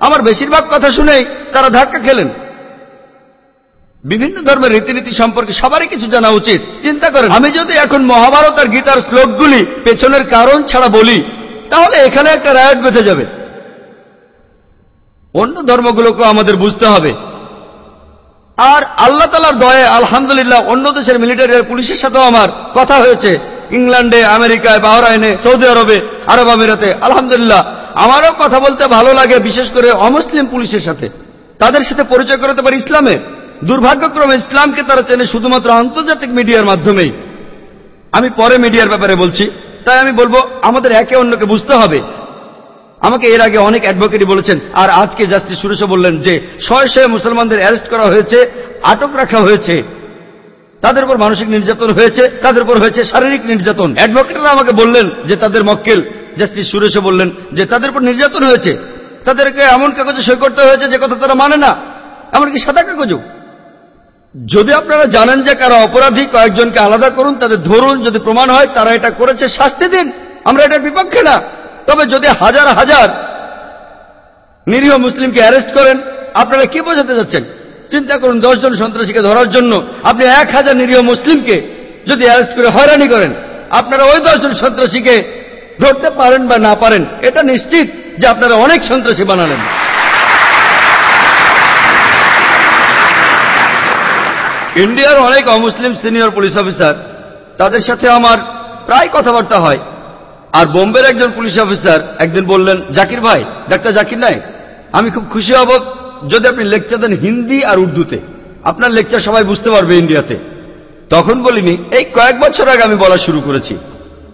Speaker 3: আমার বেশিরভাগ কথা শুনেই তারা ধাক্কা খেলেন। বিভিন্ন ধর্মের রীতিনীতি সম্পর্কে সবারই কিছু জানা উচিত। চিন্তা করেন, আমি যদি এখন মহাভারত আর গীতার শ্লোকগুলি পেছনের কারণ ছাড়া বলি, তাহলে এখানে একটা রায়ট বেঁধে যাবে। অন্য ধর্মগুলোকে আমাদের বুঝতে হবে। আর আল্লাহ তালার দয়ে, আলহামদুলিল্লাহ, অন্য দেশের মিলিটারি পুলিশের সাথেও আমার কথা হয়েছে। ইংল্যান্ডে, আমেরিকায়, বাহরাইনে, সৌদি আরবে, আরব আমিরাতে, আলহামদুলিল্লাহ, আমারও কথা বলতে ভালো লাগে, বিশেষ করে অমুসলিম পুলিশের সাথে। তাদের সাথে পরিচয় করাতে পারি ইসলামের। দুর্ভাগ্যক্রমে ইসলামকে তারা চেনে শুধুমাত্র আন্তর্জাতিক মিডিয়ার মাধ্যমেই। আমি পরে মিডিয়ার ব্যাপারে বলছি, তাই আমি বলব, আমাদের একে অন্যকে বুঝতে হবে। আমাকে এর আগে অনেক অ্যাডভোকেটই বলেছেন, আর আজকে জাস্টিস সুরেশ বললেন যে, শয়ে শয়ে মুসলমানদের অ্যারেস্ট করা হয়েছে, আটক রাখা হয়েছে। তাদের উপর মানসিক নির্যাতন হয়েছে, তাদের উপর হয়েছে শারীরিক নির্যাতন। অ্যাডভোকেটরা আমাকে বললেন যে, তাদের মক্কেল জাস্টিস সুরেশও বললেন যে, তাদের উপর নির্যাতন হয়েছে। তাদেরকে এমন কাগজে সই করতে হয়েছে যে, কথা তারা মানে না। এমনকি সাদা কাগজও। যদি আপনারা জানেন যে, কারা অপরাধী, কয়েকজনকে আলাদা করুন, তাদের ধরুন, যদি প্রমাণ হয়, তারা এটা করেছে, শাস্তি দিন। আমরা এটার বিপক্ষে না। তবে যদি হাজার হাজার নিরীহ মুসলিমকে অ্যারেস্ট করেন, আপনারা কি বোঝাতে যাচ্ছেন চিন্তা করুন, দশজন সন্ত্রাসীকে ধরার জন্য আপনি এক হাজার নিরীহ মুসলিমকে যদি অ্যারেস্ট করে হয়রানি করেন, আপনারা ওই দশজন সন্ত্রাসীকে ধরতে পারেন বা না পারেন, এটা নিশ্চিত যে আপনারা অনেক সন্ত্রাসী বানালেন। ইন্ডিয়ার অনেক অমুসলিম সিনিয়র পুলিশ অফিসার, তাদের সাথে আমার প্রায় কথাবার্তা হয়। আর বোম্বের একজন পুলিশ অফিসার একদিন বললেন, জাকির ভাই, ডাক্তার জাকির নাই? আমি খুব খুশি হব যদি আপনি লেকচার দেন হিন্দি আর উর্দুতে। আপনার লেকচার সবাই বুঝতে পারবে ইন্ডিয়াতে। তখন বলিনি, এই কয়েক বছর আগে আমি বলা শুরু করেছি।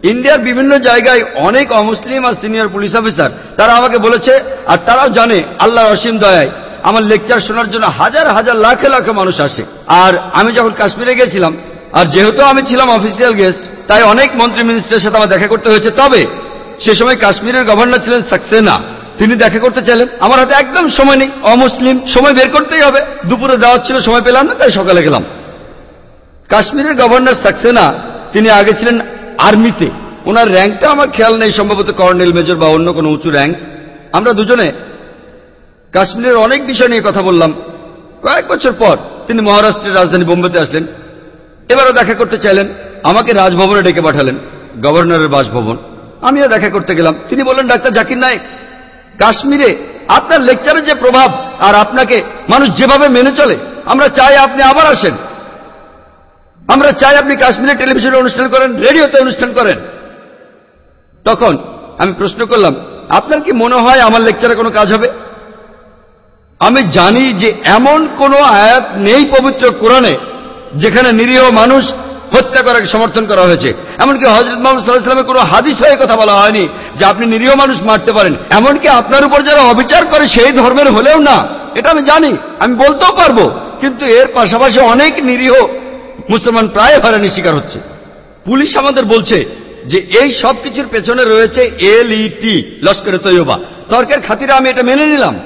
Speaker 3: ইন্ডিয়ার বিভিন্ন জায়গায় অনেক অমুসলিম আর সিনিয়র পুলিশ অফিসার, তারা আমাকে বলেছে, আর তারাও জানে আল্লাহ অসীম দয়ায়, আমার লেকচার শোনার জন্য হাজার হাজার লাখে লাখে মানুষ আসে। আর আমি যখন কাশ্মীরে গেছিলাম আর যেহেতু আমি ছিলাম অফিসিয়াল গেস্ট তাই অনেক মন্ত্রী মিনিস্টারের সাথে আমার দেখা করতে হয়েছে। তবে, সে সময় কাশ্মীরের গভর্নর ছিলেন সাকসেনা। তিনি দেখা করতে চাইলেন। আমার হাতে একদম সময় নেই, অমুসলিম। সময় বের করতেই হবে। দুপুরে দেওয়ার ছিল, সময় পেলাম না, তাই সকালে গেলাম। কাশ্মীরের গভর্নর সাকসেনা, তিনি আগে ছিলেন আর্মিতে ওনার র্যাঙ্কটা আমার খেয়াল নেই, সম্ভবত কর্নেল মেজর বা অন্য কোনো উঁচু র্যাঙ্ক আমরা দুজনে কাশ্মীরের অনেক বিষয় নিয়ে কথা বললাম। কয়েক বছর পর তিনি মহারাষ্ট্রের রাজধানী বোম্বেতে আসলেন। এবারও দেখা করতে চাইলেন, আমাকে রাজভবনে ডেকে পাঠালেন, গভর্নরের বাসভবন। আমিও দেখা করতে গেলাম। তিনি বললেন, ডাক্তার জাকির নায়ক, কাশ্মীরে আপনার লেকচারের যে প্রভাব আর আপনাকে মানুষ যেভাবে মেনে চলে, আমরা চাই আপনি আবার আসেন। আমরা চাই আপনি কাশ্মীরে টেলিভিশনে অনুষ্ঠান করেন, রেডিওতে অনুষ্ঠান করেন। তখন আমি প্রশ্ন করলাম, আপনার কি মনে হয় আমার লেকচারে কোনো কাজ হবে? আমি জানি যে এমন কোনো আয়াত নেই পবিত্র কোরআনে যেখানে নিরীহ মানুষ হত্যা করাকে সমর্থন করা হয়েছে। এমনকি হজরত মোহাম্মদ সাল্লাহামের কোনো হাদিস হয়ে কথা বলা হয়নি যে আপনি নিরীহ মানুষ মারতে পারেন। এমনকি আপনার উপর যারা অবিচার করে সেই ধর্মের হলেও না। এটা আমি জানি, আমি বলতেও পারব। কিন্তু এর পাশাপাশি অনেক নিরীহ মুসলমান প্রায় হয়রানি শিকার হচ্ছে। পুলিশ আমাদের বলছে যে এই সব কিছুর পেছনে রয়েছে এলইটি লস্করে তৈয়বা। তর্কের খাতিরে আমি এটা মেনে নিলাম।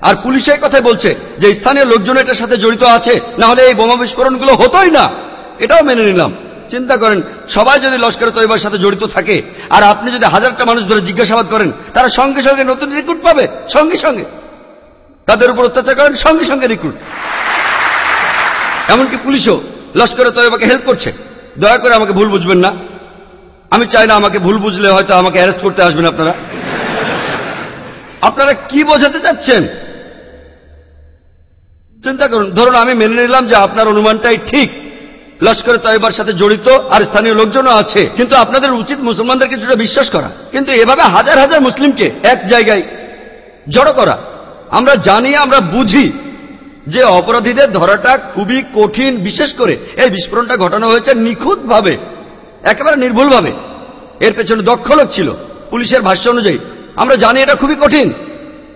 Speaker 3: আর পুলিশ এই কথাই বলছে যে স্থানীয় লোকজন এটার সাথে জড়িত আছে, না হলে এই বোমা বিস্ফোরণগুলো হতোই না। এটাও মেনে নিলাম। চিন্তা করেন, সবাই যদি লস্কর তৈবার সাথে জড়িত থাকে, আর আপনি যদি হাজারটা মানুষ ধরে জিজ্ঞাসাবাদ করেন, তারা সঙ্গে সঙ্গে নতুন রিক্রুট পাবে, সঙ্গে সঙ্গে। তাদের উপর অত্যাচার করেন, সঙ্গে সঙ্গে রিক্রুট। এমনকি পুলিশও লস্করে তৈবাকে হেল্প করছে। দয়া করে আমাকে ভুল বুঝবেন না। আমি চাই না আমাকে ভুল বুঝলে হয়তো আমাকে অ্যারেস্ট করতে আসবেন আপনারা। আপনারা কি বোঝাতে চাচ্ছেন? চিন্তা করুন, ধরুন আমি মেনে নিলাম যে আপনার অনুমানটাই ঠিক। লস্করে তয়বার সাথে জড়িত আর স্থানীয় লোকজনও আছে। কিন্তু আপনাদের উচিত মুসলমানদের কিছুটা বিশ্বাস করা। কিন্তু এভাবে হাজার হাজার মুসলিমকে এক জায়গায় জড়ো করা। আমরা জানি, আমরা বুঝি যে অপরাধীদের ধরাটা খুবই কঠিন, বিশেষ করে এই বিস্ফোরণটা ঘটানো হয়েছে নিখুঁতভাবে, একেবারে নির্ভুলভাবে। এর পেছনে দক্ষ লোক ছিল, পুলিশের ভাষ্য অনুযায়ী। আমরা জানি এটা খুবই কঠিন।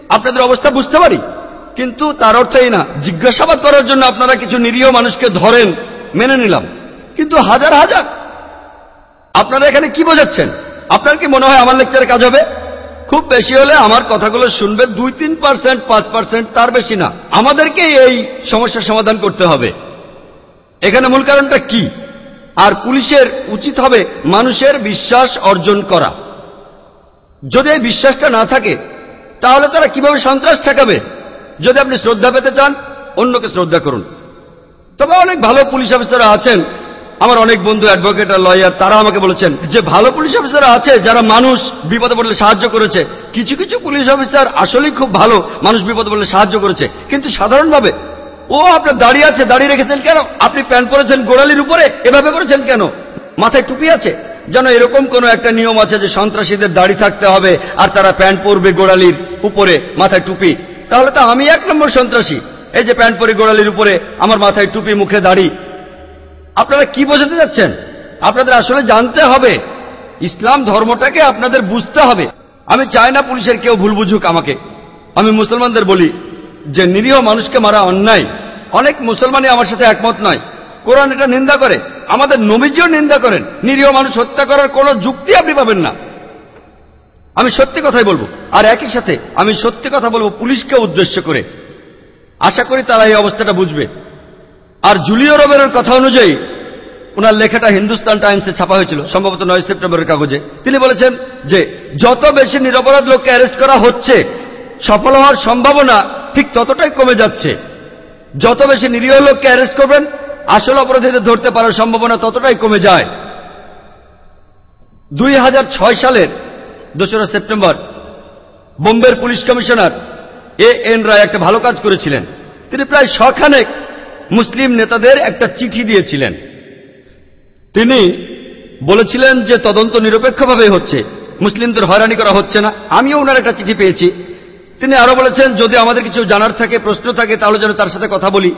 Speaker 3: আপনাদের অবস্থা বুঝতে পারি? কিন্তু তার অর্থ এই না। জিজ্ঞাসাবাদ করার জন্য আপনারা কিছু নিরীহ মানুষকে ধরেন, মেনে নিলাম। কিন্তু হাজার হাজার। আপনারা এখানে কি বোঝাচ্ছেন? আপনার কি মনে হয় আমার লেকচারে কাজ হবে? খুব বেশি হলে আমার কথাগুলো শুনবে দুই তিন পার্সেন্ট, পাঁচ পার্সেন্ট, তার বেশি না। আমাদেরকে এই সমস্যার সমাধান করতে হবে। এখানে মূল কারণটা কি? আর পুলিশের উচিত হবে মানুষের বিশ্বাস অর্জন করা। যদি এই বিশ্বাসটা না থাকে, তাহলে তারা কীভাবে সন্ত্রাস ঠেকাবে? যদি আপনি শ্রদ্ধা পেতে চান, অন্যকে শ্রদ্ধা করুন। তবে অনেক ভালো পুলিশ অফিসাররা আছেন। আমার অনেক বন্ধু অ্যাডভোকেট আর লয়ার, তারা আমাকে বলেছেন যে ভালো পুলিশ অফিসার আছে, যারা মানুষ বিপদে পড়লে সাহায্য করেছে। কিছু কিছু পুলিশ অফিসার আসলেই খুব ভালো মানুষ বিপদে পড়লে সাহায্য করেছে। কিন্তু সাধারণভাবে, ও আপনার দাঁড়িয়ে আছে দাঁড়িয়ে রেখেছেন কেন? আপনি প্যান্ট পরেছেন গোড়ালির উপরে, এভাবে করেছেন কেন? মাথায় টুপি আছে? যেন এরকম কোন একটা নিয়ম আছে যে সন্ত্রাসীদের দাড়ি থাকতে হবে আর তারা প্যান্ট পরবে গোড়ালির উপরে, মাথায় টুপি। তাহলে তো আমি এক নম্বর সন্ত্রাসী। এই যে প্যান্ট পরে গোড়ালির উপরে আমার মাথায় টুপি, মুখে দাড়ি। আপনারা কি বোঝাতে যাচ্ছেন? আপনাদের আসলে জানতে হবে। ইসলাম ধর্মটাকে আপনাদের বুঝতে হবে। আমি চাই না পুলিশের কেউ ভুল বুঝুক আমাকে। আমি মুসলমানদের বলি, যে নিরীহ মানুষকে মারা অন্যায়। অনেক মুসলমানই আমার সাথে একমত নয়। কোরআন এটা নিন্দা করে। আমাদের নবীজিও নিন্দা করেন। নিরীহ মানুষ হত্যা করার কোনো যুক্তি আপনি পাবেন না। আমি সত্যি কথাই বলব। আর একই সাথে আমি সত্যি কথা বলব পুলিশকে উদ্দেশ্য করে। আশা করি তারা এই অবস্থাটা বুঝবে। আর জুলিও রবেরের কথা অনুযায়ী ওনার লেখাটা হিন্দুস্তান টাইমসে ছাপা হয়েছিল, সম্ভবত নয় সেপ্টেম্বরের কাগজে। তিনি বলেছেন যে, যত বেশি নিরপরাধ লোককে অ্যারেস্ট করা হচ্ছে, সফল হওয়ার সম্ভাবনা ঠিক ততটাই কমে যাচ্ছে। যত বেশি নিরীহ লোককে অ্যারেস্ট করবেন, আসল অপরাধীদের ধরতে পারার সম্ভাবনা ততটাই কমে যায়। দুই হাজার ছয় সালের দোসরা সেপ্টেম্বর, বোম্বের police commissioner A N Ray একটা ভালো কাজ করেছিলেন। তিনি প্রায় শখানেক মুসলিম নেতাদের একটা চিঠি দিয়েছিলেন। তিনি বলেছিলেন যে তদন্ত নিরপেক্ষভাবে হচ্ছে, মুসলিমদের হয়রানি করা হচ্ছে না। আমিও ওনার একটা চিঠি পেয়েছি। তিনি আরও বলেছেন, যদি আমাদের কিছু জানার থাকে, প্রশ্ন থাকে, তাহলে যেন তার সাথে কথা বলি,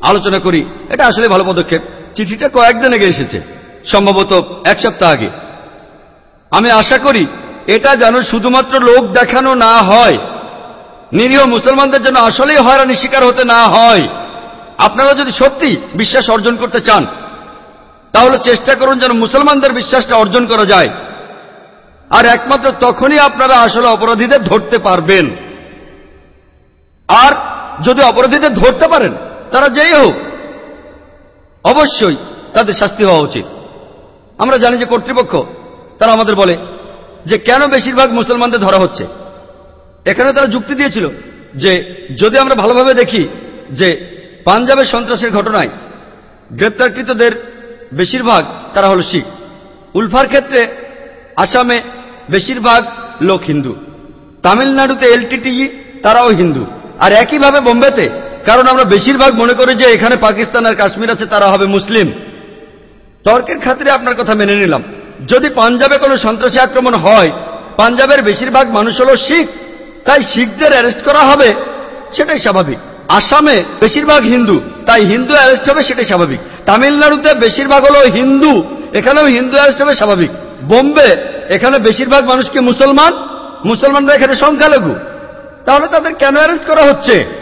Speaker 3: আলোচনা করি। এটা আসলে ভালো পদক্ষেপ। চিঠিটা কয়েকদিন আগে এসেছে, সম্ভবত এক সপ্তাহ আগে। আমি আশা করি এটা যেন শুধুমাত্র লোক দেখানো না হয়। নিরীহ মুসলমানদের জন্য আসলেই হয়রানি শিকার হতে না হয়। আপনারা যদি সত্যি বিশ্বাস অর্জন করতে চান, তাহলে চেষ্টা করুন যেন মুসলমানদের বিশ্বাসটা অর্জন করা যায়। আর একমাত্র তখনই আপনারা আসলে অপরাধীদের ধরতে পারবেন। আর যদি অপরাধীদের ধরতে পারেন, তারা যেই হোক, অবশ্যই তাদের শাস্তি হওয়া উচিত। আমরা জানি যে কর্তৃপক্ষ, তারা আমাদের বলে যে কেন বেশিরভাগ মুসলমানদের ধরা হচ্ছে? এখানে তারা যুক্তি দিয়েছিল যে যদি আমরা ভালোভাবে দেখি যে পাঞ্জাবের সন্ত্রাসের ঘটনায় গ্রেপ্তারকৃতদের বেশিরভাগ তারা হল শিখ। উলফার ক্ষেত্রে আসামে বেশিরভাগ লোক হিন্দু। তামিলনাড়ুতে এলটিটিই তারাও হিন্দু। আর একইভাবে বোম্বেতে, কারণ আমরা বেশিরভাগ মনে করি যে এখানে পাকিস্তান আর কাশ্মীর আছে, তারা হবে মুসলিম। তর্কের খাতিরে আপনার কথা মেনে নিলাম। যদি পাঞ্জাবে কোনো সন্ত্রাসী আক্রমণ হয়, পাঞ্জাবের বেশিরভাগ মানুষ হল শিখ, তাই শিখদের অ্যারেস্ট করা হবে, সেটাই স্বাভাবিক। আসামে বেশিরভাগ হিন্দু, তাই হিন্দু অ্যারেস্ট হবে, সেটাই স্বাভাবিক। তামিলনাড়ুতে বেশিরভাগ হল হিন্দু, এখানেও হিন্দু অ্যারেস্ট হবে, স্বাভাবিক। বোম্বে, এখানে বেশিরভাগ মানুষকে মুসলমান? মুসলমানরা এখানে সংখ্যালঘু। তাহলে তাদের কেন অ্যারেস্ট করা হচ্ছে?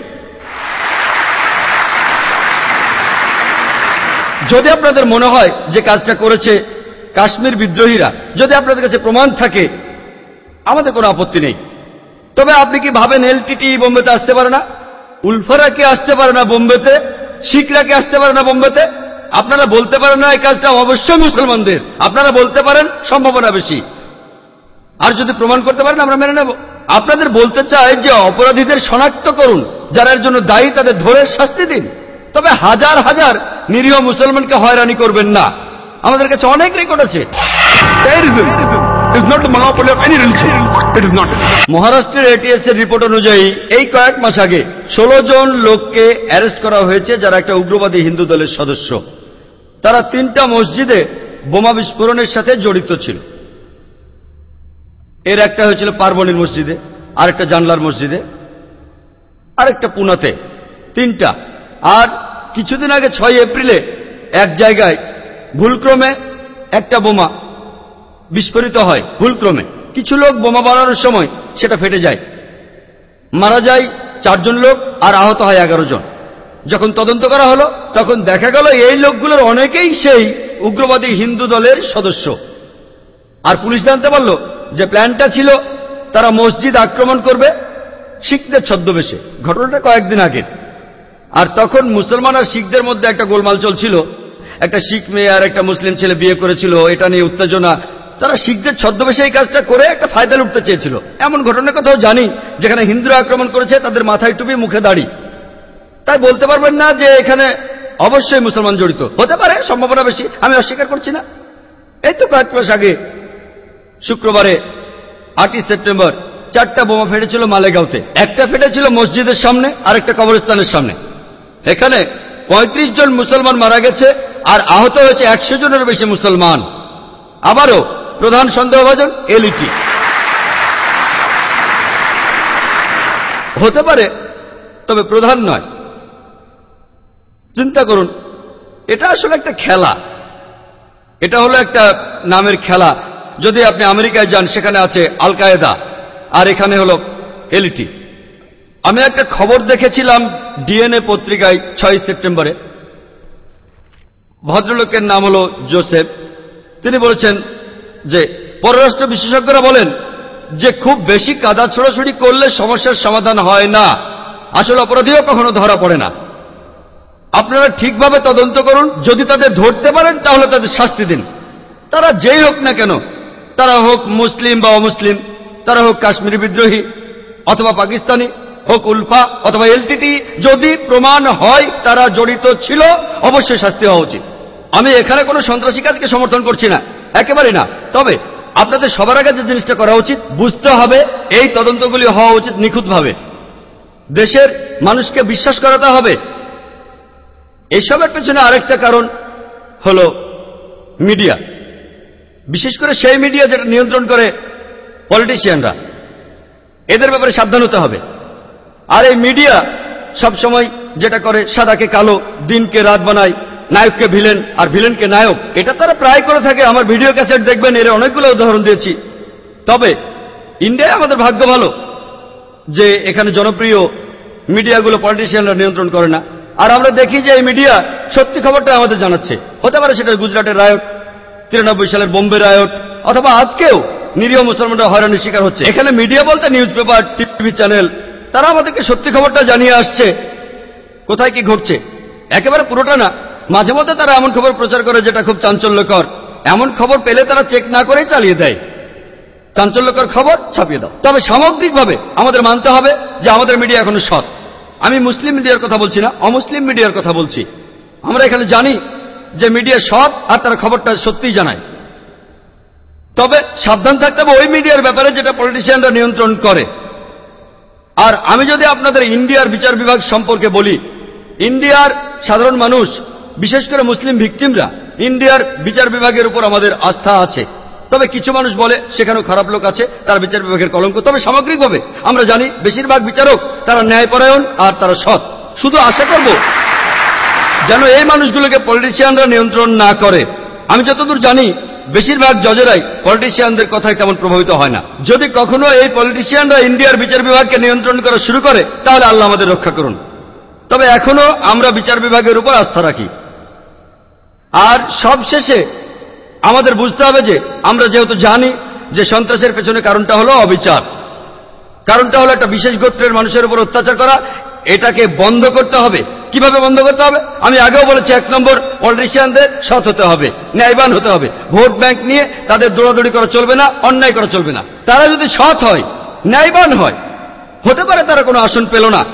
Speaker 3: যদি আপনাদের মনে হয় যে কাজটা করেছে কাশ্মীর বিদ্রোহীরা, যদি আপনাদের কাছে প্রমাণ থাকে, আমাদের কোনো আপত্তি নেই। তবে আপনি কি ভাবেন এলটিটি বোম্বেতে আসতে পারে না? উলফারা কি আসতে পারে না বোম্বেতে? শিখরা কি আসতে পারে না বোম্বেতে? আপনারা বলতে পারেন না, এই কাজটা অবশ্যই মুসলমানদের। আপনারা বলতে পারেন, সম্ভাবনা বেশি। আর যদি প্রমাণ করতে পারেন, আমরা মেনে নেব। আপনাদের বলতে চাই যে অপরাধীদের শনাক্ত করুন, যারা এর জন্য দায়ী, তাদের ধরে শাস্তি দিন। তবে হাজার হাজার নিরীহ মুসলমানকে হয়রানি করবেন না। আমাদের কাছে অনেক রেকর্ড আছে. মহারাষ্ট্রের এটিএস এর রিপোর্ট অনুযায়ী এই কয়েক মাস আগে ষোলো জন লোককে অ্যারেস্ট করা হয়েছে যারা একটা উগ্রবাদী হিন্দু দলের সদস্য। তারা তিনটা মসজিদে বোমা বিস্ফোরণের সাথে জড়িত ছিল। এর একটা হয়েছিল পার্বণীর মসজিদে আরেকটা জানলার মসজিদে আরেকটা পুনাতে। তিনটা। আর কিছুদিন আগে ছয় এপ্রিলে এক জায়গায় ভুলক্রমে একটা বোমা বিস্ফোরিত হয়, ভুলক্রমে। কিছু লোক বোমা বানানোর সময় সেটা ফেটে যায়। মারা যায় চারজন লোক আর আহত হয় এগারো জন। যখন তদন্ত করা হলো, তখন দেখা গেল এই লোকগুলোর অনেকেই সেই উগ্রবাদী হিন্দু দলের সদস্য। আর পুলিশ জানতে পারল যে প্ল্যানটা ছিল, তারা মসজিদ আক্রমণ করবে শিখদের ছদ্মবেশে। ঘটনাটা কয়েকদিন আগের। আর তখন মুসলমান আর শিখদের মধ্যে একটা গোলমাল চলছিল একটা শিখ মেয়ে আর একটা মুসলিম ছেলে বিয়ে করেছিল, এটা নিয়ে উত্তেজনা। তারা শিখদের ছদ্মবেশে এই কাজটা করে একটা ফায়দা লুটতে চেয়েছিল। এমন ঘটনার কথাও জানি, যেখানে হিন্দুরা আক্রমণ করেছে, তাদের মাথায় টুপি, মুখে দাড়ি। তাই বলতে পারবেন না যে এখানে অবশ্যই মুসলমান জড়িত। হতে পারে, সম্ভাবনা বেশি, আমি অস্বীকার করছি না। এই তো কয়েক মাস আগে, শুক্রবারে, আটই সেপ্টেম্বর, চারটা বোমা ফেটেছিল মালেগাঁওতে। একটা ফেটেছিল মসজিদের সামনে আর একটা কবরস্থানের সামনে। এখানে ৩৫ জন মুসলমান মারা গেছে আর আহত হয়েছে একশো জনের বেশি মুসলমান। আবারও প্রধান সন্দেহভাজন এলইটি হতে পারে, তবে প্রধান নয়। চিন্তা করুন, এটা আসলে একটা খেলা। এটা হলো একটা নামের খেলা। যদি আপনি আমেরিকায় যান, সেখানে আছে আল কায়েদা আর এখানে হলো এলইটি আমি একটা খবর দেখেছিলাম ডিএনএ পত্রিকায় ছয় সেপ্টেম্বরে। ভদ্রলোকের নাম হল জোসেফ। তিনি বলেছেন যে, পররাষ্ট্র বিশেষজ্ঞরা বলেন যে, খুব বেশি কাদা ছোড়াছুড়ি করলে সমস্যার সমাধান হয় না। আসলে অপরাধীও কখনো ধরা পড়ে না। আপনারা ঠিকভাবে তদন্ত করুন। যদি তাদের ধরতে পারেন, তাহলে তাদের শাস্তি দিন। তারা যেই হোক না কেন, তারা হোক মুসলিম বা অমুসলিম, তারা হোক কাশ্মীরি বিদ্রোহী অথবা পাকিস্তানি হোক উলফা অথবা এলটিটি, যদি প্রমাণ হয় তারা জড়িত ছিল, অবশ্যই শাস্তি হওয়া উচিত। আমি এখানে কোনো সন্ত্রাসী কাজকে সমর্থন করছি না। একেবারে না। তবে আপনাদের সবার আগে যে জিনিসটা করা উচিত, বুঝতে হবে এই তদন্তগুলি হওয়া উচিত নিখুঁতভাবে। দেশের মানুষকে বিশ্বাস করাতে হবে। এসবের পেছনে আরেকটা কারণ হল মিডিয়া। বিশেষ করে সেই মিডিয়া যেটা নিয়ন্ত্রণ করে পলিটিশিয়ানরা। এদের ব্যাপারে সাবধান হতে হবে। আর এই মিডিয়া সবসময় যেটা করে, সাদাকে কালো, দিনকে রাত বানায়, নায়ককে ভিলেন আর ভিলেনকে নায়ক, এটা তারা প্রায় করে থাকে। আমার ভিডিও ক্যাসেট দেখবেন, এর অনেকগুলো উদাহরণ দিয়েছি। তবে ইন্ডিয়ায় আমাদের ভাগ্য ভালো যে এখানে জনপ্রিয় মিডিয়াগুলো পলিটিশিয়ানরা নিয়ন্ত্রণ করে না। আর আমরা দেখি যে এই মিডিয়া সত্যি খবরটা আমাদের জানাচ্ছে। হতে পারে সেটা গুজরাটের রায়ট, তিরানব্বই সালের বোম্বে রায়ট, অথবা আজকেও নিরীহ মুসলমানরা হয়রানির শিকার হচ্ছে। এখানে মিডিয়া বলতে নিউজ পেপার টিভি চ্যানেল তারা আমাদেরকে সত্যি খবরটা জানিয়ে আসছে। কোথায় কি ঘটছে? একেবারে পুরোটা না। মাঝে মধ্যে তারা এমন খবর প্রচার করে যেটা খুব চাঞ্চল্যকর। এমন খবর পেলে তারা চেক না করেই চালিয়ে দেয়। চাঞ্চল্যকর খবর ছাপিয়ে দাও। তবে সামগ্রিকভাবে আমাদের মানতে হবে যে আমাদের মিডিয়া এখনও সৎ। আমি মুসলিম মিডিয়ার কথা বলছি না, অমুসলিম মিডিয়ার কথা বলছি। আমরা এখানে জানি যে মিডিয়া সৎ আর তারা খবরটা সত্যিই জানায়। তবে সাবধান থাকতে হবে ওই মিডিয়ার ব্যাপারে যেটা পলিটিশিয়ানরা নিয়ন্ত্রণ করে। আর আমি যদি আপনাদের ইন্ডিয়ার বিচার বিভাগ সম্পর্কে বলি, ইন্ডিয়ার সাধারণ মানুষ, বিশেষ করে মুসলিম ভিকটিমরা, ইন্ডিয়ার বিচার বিভাগের উপর আমাদের আস্থা আছে। তবে কিছু মানুষ বলে, সেখানেও খারাপ লোক আছে, তার বিচার বিভাগের কলঙ্ক। তবে সামগ্রিকভাবে আমরা জানি, বেশিরভাগ বিচারক তারা ন্যায়পরায়ণ আর তারা সৎ। শুধু আশা করব যেন এই মানুষগুলোকে পলিটিশিয়ানরা নিয়ন্ত্রণ না করে। আমি যতদূর জানি বেশিরভাগ জজেরাই পলিটিশিয়ানদের কথায় তেমন প্রভাবিত হয় না। যদি কখনো এই পলিটিশিয়ানরা ইন্ডিয়ার বিচার বিভাগকে নিয়ন্ত্রণ করা শুরু করে, তাহলে আল্লাহ আমাদের রক্ষা করুন। তবে এখনও আমরা বিচার বিভাগের উপর আস্থা রাখি। আর সবশেষে আমাদের বুঝতে হবে যে, আমরা যেহেতু জানি যে সন্ত্রাসের পেছনে কারণটা হলো অবিচার। কারণটা হলো একটা বিশেষ গোত্রের মানুষের উপর অত্যাচার করা এটাকে বন্ধ করতে হবে। কীভাবে বন্ধ করতে হবে? আমি আগেও বলেছি, এক নম্বর পলিটিশিয়ানদের সৎ হতে হবে, ন্যায়বান হতে হবে। ভোট ব্যাংক নিয়ে তাদের দৌড়াদৌড়ি করা চলবে না, অন্যায় করা চলবে না। তারা যদি সৎ হয়, ন্যায়বান হয়, হতে পারে তারা কোনো আসন পেল না।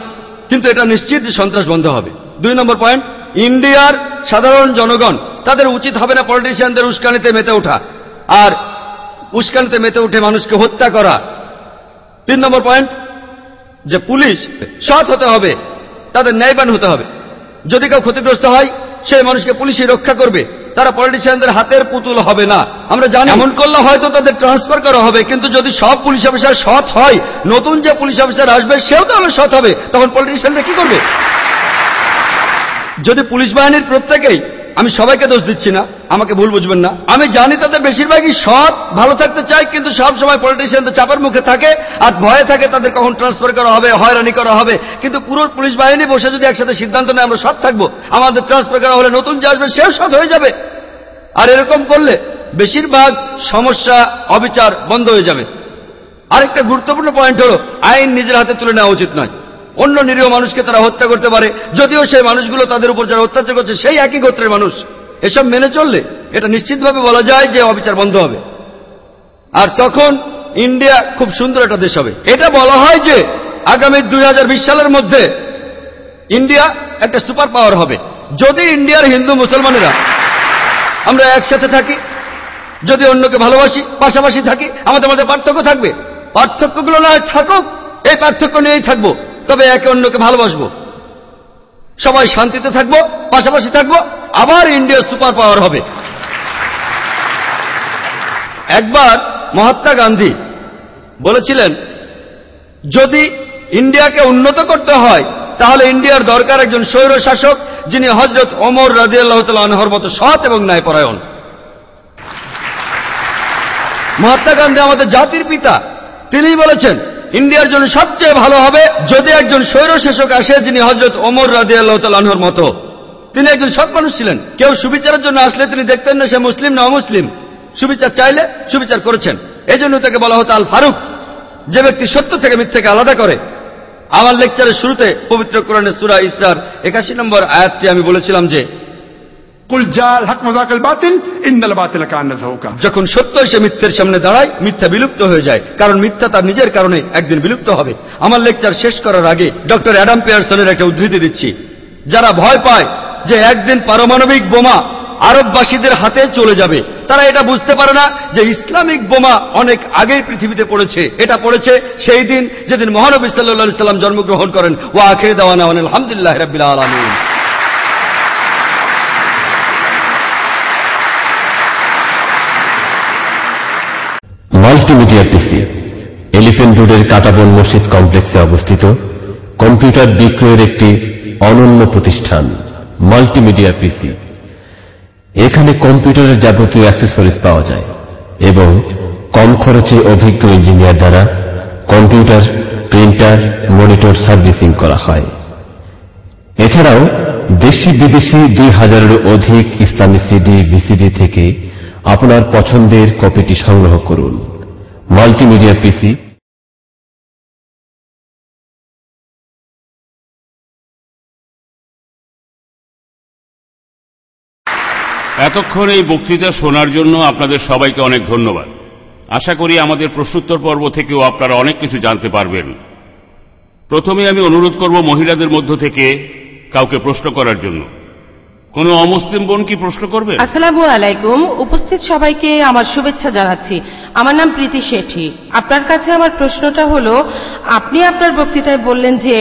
Speaker 3: কিন্তু এটা নিশ্চিত যে সন্ত্রাস বন্ধ হবে। দুই নম্বর পয়েন্ট, ইন্ডিয়ার সাধারণ জনগণ, তাদের উচিত হবে না পলিটিশিয়ানদের উস্কানিতে মেতে ওঠা। আর উস্কানিতে মেতে উঠে মানুষকে হত্যা করা। তিন নম্বর পয়েন্ট যে পুলিশ সৎ হতে হবে তাদের ন্যায়বান হতে হবে। যদি কেউ ক্ষতিগ্রস্ত হয় সেই মানুষকে পুলিশই রক্ষা করবে। তারা পলিটিশিয়ানদের হাতের পুতুল হবে না। আমরা জানি এমন করলে হয়তো তাদের ট্রান্সফার করা হবে কিন্তু যদি সব পুলিশ অফিসার সৎ হয় নতুন যে পুলিশ অফিসার আসবে সেও তাহলে সৎ হবে। তখন পলিটিশিয়ানরা কি করবে? যদি পুলিশ বাহিনীর প্রত্যেকেই আমি সবাইকে দোষ দিচ্ছি না, আমাকে ভুল বুঝবেন না। আমি জানি তাদের বেশিরভাগই সৎ ভালো থাকতে চায়, কিন্তু সব সময় পলিটিশিয়ানদের চাপের মুখে থাকে আর ভয়ে থাকে তাদের কখন ট্রান্সফার করা হবে, হয়রানি করা হবে। কিন্তু পুরো পুলিশ বাহিনী বসে যদি একসাথে সিদ্ধান্ত নেয়, আমরা সৎ থাকব। আমাদের ট্রান্সফার করা হলে নতুন যে আসবে, সেও সৎ হয়ে যাবে। আর এরকম করলে বেশিরভাগ সমস্যা, অবিচার বন্ধ হয়ে যাবে। আরেকটা গুরুত্বপূর্ণ পয়েন্ট হলো, আইন নিজের হাতে তুলে নেওয়া উচিত নয়। অন্য নিরীহ মানুষকে তারা হত্যা করতে পারে। যদিও সেই মানুষগুলো তাদের উপর যারা অত্যাচার করছে, সেই একই গোত্রের মানুষ। এসব মেনে চললে এটা নিশ্চিতভাবে বলা যায় যে অবিচার বন্ধ হবে। আর তখন ইন্ডিয়া খুব সুন্দর একটা দেশ হবে। এটা বলা হয় যে আগামী দুই হাজার বিশ সালের মধ্যে ইন্ডিয়া একটা সুপার পাওয়ার হবে। যদি ইন্ডিয়ার হিন্দু মুসলমানেরা আমরা একসাথে থাকি, যদি অন্যকে ভালোবাসি, পাশাপাশি থাকি, আমাদের মধ্যে পার্থক্য থাকবে। পার্থক্যগুলো না থাকুক, এই পার্থক্য নিয়েই থাকব। তবে একে অন্যকে ভালোবাসবো। সবাই শান্তিতে থাকব, পাশাপাশি থাকব, আবার ইন্ডিয়া সুপার পাওয়ার হবে। একবার মহাত্মা গান্ধী বলেছিলেন, যদি ইন্ডিয়াকে উন্নত করতে হয়, তাহলে ইন্ডিয়ার দরকার একজন স্বৈর শাসক, যিনি হজরত ওমর রাজিয়াল্লাহ আনহর মতো সৎ এবং ন্যায়পরায়ণ। মহাত্মা গান্ধী আমাদের জাতির পিতা, তিনিই বলেছেন ইন্ডিয়ার জন্য সবচেয়ে ভালো হবে যদি একজন স্বৈর শাসক আসে, যিনি হজরত ওমর রাজি আল্লাহর মতো। তিনি একজন সৎ মানুষ ছিলেন। কেউ সুবিচারের জন্য আসলে তিনি দেখতেন না, সে মুসলিম না অমুসলিম। সুবিচার চাইলে সুবিচার করেছেন। এই জন্য তাকে বলা হতো আল ফারুক যে ব্যক্তি সত্য থেকে মিথ্যাকে আলাদা করে। আমার লেকচারের শুরুতে পবিত্র কোরআনের সুরা ইসরার একাশি নম্বর আয়াতটি আমি বলেছিলাম যে যখন সত্য সে মিথ্যের সামনে দাঁড়ায়, মিথ্যা বিলুপ্ত হয়ে যায়, কারণ মিথ্যা তার নিজের কারণে একদিন বিলুপ্ত হবে। আমার লেকচার শেষ করার আগে ডক্টর অ্যাডাম পেয়ারসনের একটা উদ্ধৃতি দিচ্ছি। যারা ভয় পায় যে একদিন পারমাণবিক বোমা আরববাসীদের হাতে চলে যাবে, তারা এটা বুঝতে পারে না যে ইসলামিক বোমা অনেক আগেই পৃথিবীতে পড়েছে। এটা পড়েছে সেই দিন, যেদিন মহানবী সাল্লাহ সাল্লাম জন্মগ্রহণ করেন। ও আখের দেওয়ান আলহামদুলিল্লাহ রবিল্লা আলমিন।
Speaker 1: মাল্টিমিডিয়া পিসি এলিফেন্ট রোডের কাটাবন মসজিদ কমপ্লেক্সে অবস্থিত, কম্পিউটার বিক্রয়ের একটি অনন্য প্রতিষ্ঠান মাল্টিমিডিয়া পিসি এখানে কম্পিউটারের যাবতীয় অ্যাক্সেসরিজ পাওয়া যায় এবং কম খরচে অভিজ্ঞ ইঞ্জিনিয়ার দ্বারা কম্পিউটার প্রিন্টার মনিটর সার্ভিসিং করা হয়। এছাড়াও দেশি বিদেশি দুই হাজারেরও অধিক ইসলামী সিডি ভিসিডি থেকে আপনার পছন্দের কপিটি সংগ্রহ করুন। মাল্টিমিডিয়া পিসি
Speaker 4: এতক্ষণ এই বক্তৃতা শোনার জন্য আপনাদের সবাইকে অনেক ধন্যবাদ। আশা করি আমাদের প্রশ্নোত্তর পর্ব থেকেও আপনারা অনেক কিছু জানতে পারবেন। প্রথমে আমি অনুরোধ করব মহিলাদের মধ্য থেকে কাউকে প্রশ্ন করার জন্য। কোনো অমুসলিম বোন কি প্রশ্ন করবে?
Speaker 5: আসসালামু আলাইকুম। উপস্থিত সবাইকে আমার শুভেচ্ছা জানাচ্ছি। আমার নাম প্রীতি শেঠি। আপনার কাছে আমার প্রশ্নটা হলো, আপনি আপনার বক্তৃতায় বললেন যে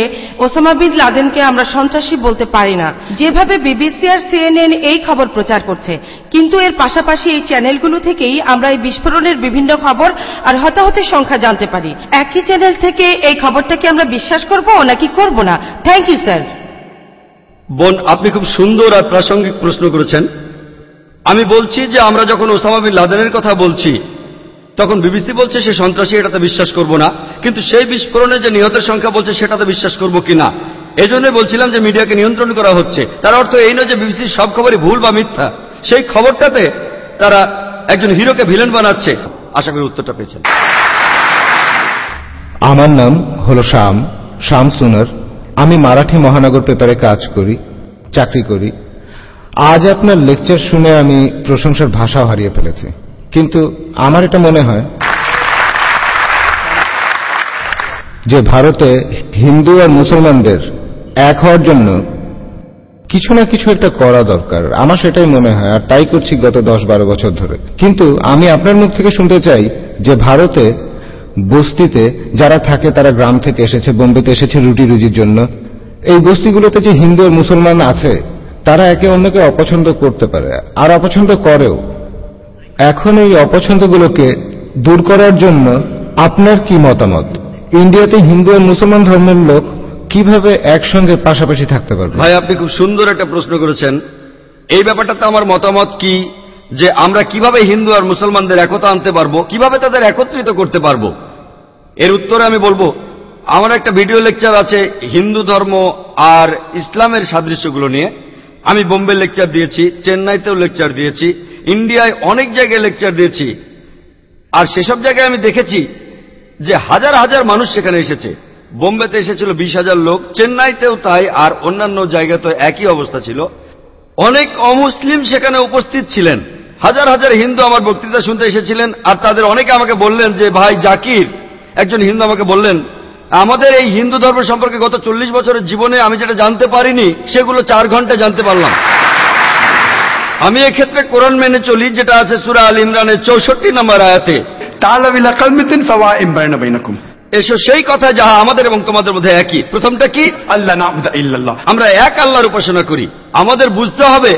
Speaker 5: ওসামা বিন লাদেনকে আমরা সন্ত্রাসী বলতে পারি না। যেভাবে বিবিসি আর সিএনএন এই খবর প্রচার করছে, কিন্তু এর পাশাপাশি এই চ্যানেলগুলো থেকেই আমরা এই বিস্ফোরণের বিভিন্ন খবর আর হতাহতের সংখ্যা জানতে পারি। একই চ্যানেল থেকে এই খবরটাকে আমরা বিশ্বাস করব নাকি করব না? থ্যাংক ইউ স্যার
Speaker 3: বোন, আপনি খুব সুন্দর আর প্রাসঙ্গিক প্রশ্ন করেছেন। আমি বলছি যে আমরা যখন ওসামা বিন লাদেনের কথা বলছি, তখন বিবিসি বলছে সে সন্ত্রাসী, এটাতে বিশ্বাস করব না। কিন্তু সেই বিস্ফোরণে যে নিহতের সংখ্যা বলছে, সেটাতে বিশ্বাস করব কিনা? এই জন্য বলছিলাম যে মিডিয়াকে নিয়ন্ত্রণ করা হচ্ছে। তার অর্থ এই নয় যে বিবিসির সব খবরই ভুল বা মিথ্যা। সেই খবরটাতে তারা একজন হিরোকে ভিলেন বানাচ্ছে। আশা করি উত্তরটা পেয়েছেন।
Speaker 6: আমার নাম হলো শাম শাম সুনার। আমি মারাঠি মহানগর পেপারে কাজ করি, চাকরি করি। আজ আপনার লেকচার শুনে আমি প্রশংসার ভাষাও হারিয়ে ফেলেছি। কিন্তু আমার এটা মনে হয় যে ভারতে হিন্দু আর মুসলমানদের এক হওয়ার জন্য কিছু না কিছু একটা করা দরকার। আমার সেটাই মনে হয়, আর তাই করছি গত দশ বারো বছর ধরে। কিন্তু আমি আপনার মুখ থেকে শুনতে চাই যে ভারতে বস্তিতে যারা থাকে তারা গ্রাম থেকে এসেছে, বোম্বেতে এসেছে রুটি রুজির জন্য। এই বস্তিগুলোতে যে হিন্দু আর মুসলমান আছে, তারা একে অন্যকে অপছন্দ করতে পারে, আর অপছন্দ করেও। এখন এই অপছন্দগুলোকে দূর করার জন্য আপনার কি মতামত? ইন্ডিয়াতে হিন্দু আর মুসলমান ধর্মের লোক কীভাবে একসঙ্গে পাশাপাশি থাকতে পারবে?
Speaker 3: ভাই, আপনি খুব সুন্দর একটা প্রশ্ন করেছেন। এই ব্যাপারটাতে আমার মতামত কি? যে আমরা কীভাবে হিন্দু আর মুসলমানদের একতা আনতে পারব, কীভাবে তাদের একত্রিত করতে পারব? এর উত্তরে আমি বলব, আমার একটা ভিডিও লেকচার আছে হিন্দু ধর্ম আর ইসলামের সাদৃশ্যগুলো নিয়ে। আমি বোম্বে লেকচার দিয়েছি, চেন্নাইতেও লেকচার দিয়েছি, ইন্ডিয়ায় অনেক জায়গায় লেকচার দিয়েছি। আর সেসব জায়গায় আমি দেখেছি যে হাজার হাজার মানুষ সেখানে এসেছে। বোম্বেতে এসেছিল বিশ হাজার লোক, চেন্নাইতেও তাই, আর অন্যান্য জায়গাতে একই অবস্থা ছিল। অনেক অমুসলিম সেখানে উপস্থিত ছিলেন। হাজার হাজার হিন্দু আমার বক্তৃতা শুনতে এসেছিলেন আর তাদের অনেকে আমাকে বললেন যে ভাই জাকির একজন হিন্দু আমাকে বললেন আমাদের এই হিন্দু ধর্ম সম্পর্কে গত চল্লিশ বছরের জীবনে আমি যেটা জানতে পারিনি সেগুলো চার ঘণ্টা জানতে পারলাম। আমি এক্ষেত্রে কোরআন মেনে চলি যেটা আছে সুরা আল ইমরানের চৌষট্টি নম্বর আয়াতে। এসো সেই কথা যাহা আমাদের এবং তোমাদের মধ্যে একই। প্রথমটা কি?
Speaker 2: আল্লাহ
Speaker 3: আমরা এক আল্লাহর উপাসনা করি। আমাদের বুঝতে হবে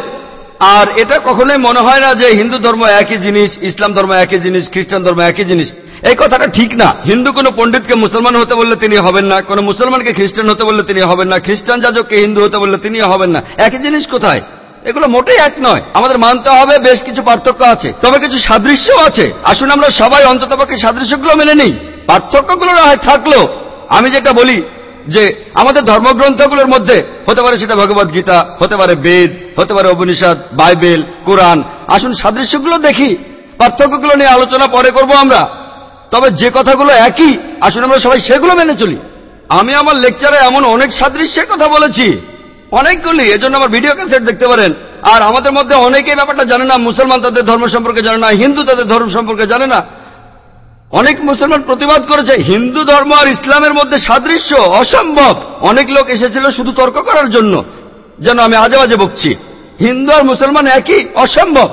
Speaker 3: আর এটা কখনোই মনে হয় না যে হিন্দু ধর্ম একই জিনিস, ইসলাম ধর্ম একই জিনিস, খ্রিস্টান ধর্ম একই জিনিস। এই কথাটা ঠিক না। হিন্দু কোনো পণ্ডিতকে মুসলমান হতে বললে তিনি হবেন না, কোনো মুসলমানকে খ্রিস্টান হতে বললে তিনি হবেন না, খ্রিস্টান যাজককে হিন্দু হতে বললে তিনি হবেন না। একই জিনিস কোথায়? এগুলো মোটেই এক নয়। আমাদের মানতে হবে, বেশ কিছু পার্থক্য আছে। তবে কিছু সাদৃশ্য আছে। আসুন আমরা সবাই অন্ততপক্ষে সাদৃশ্যগুলো মেনে নিই। পার্থক্যগুলো না হয় থাকলেও, আমি যেটা বলি যে আমাদের ধর্মগ্রন্থগুলোর মধ্যে হতে পারে সেটা ভগবত গীতা, হতে পারে বেদ, হতে পারে উপনিষদ, বাইবেল, কোরআন। আসুন সাদৃশ্যগুলো দেখি, পার্থক্যগুলো নিয়ে আলোচনা পরে করব আমরা। তবে যে কথাগুলো একই, আসুন আমরা সবাই সেগুলো মেনে চলি। আমি আমার লেকচারে এমন অনেক সাদৃশ্যের কথা বলেছি, অনেকগুলি, এজন্য আমার ভিডিও ক্যাসেট দেখতে পারেন। আর আমাদের মধ্যে অনেকেই ব্যাপারটা জানে না, মুসলমান তাদের ধর্ম সম্পর্কে জানে না, হিন্দু তাদের ধর্ম সম্পর্কে জানে না। অনেক মুসলমান প্রতিবাদ করেছে হিন্দু ধর্ম আর ইসলামের মধ্যে সাদৃশ্য অসম্ভব। অনেক লোক এসেছিল শুধু তর্ক করার জন্য যেন আমি আজে বাজে বকছি। হিন্দু আর মুসলমান একই অসম্ভব।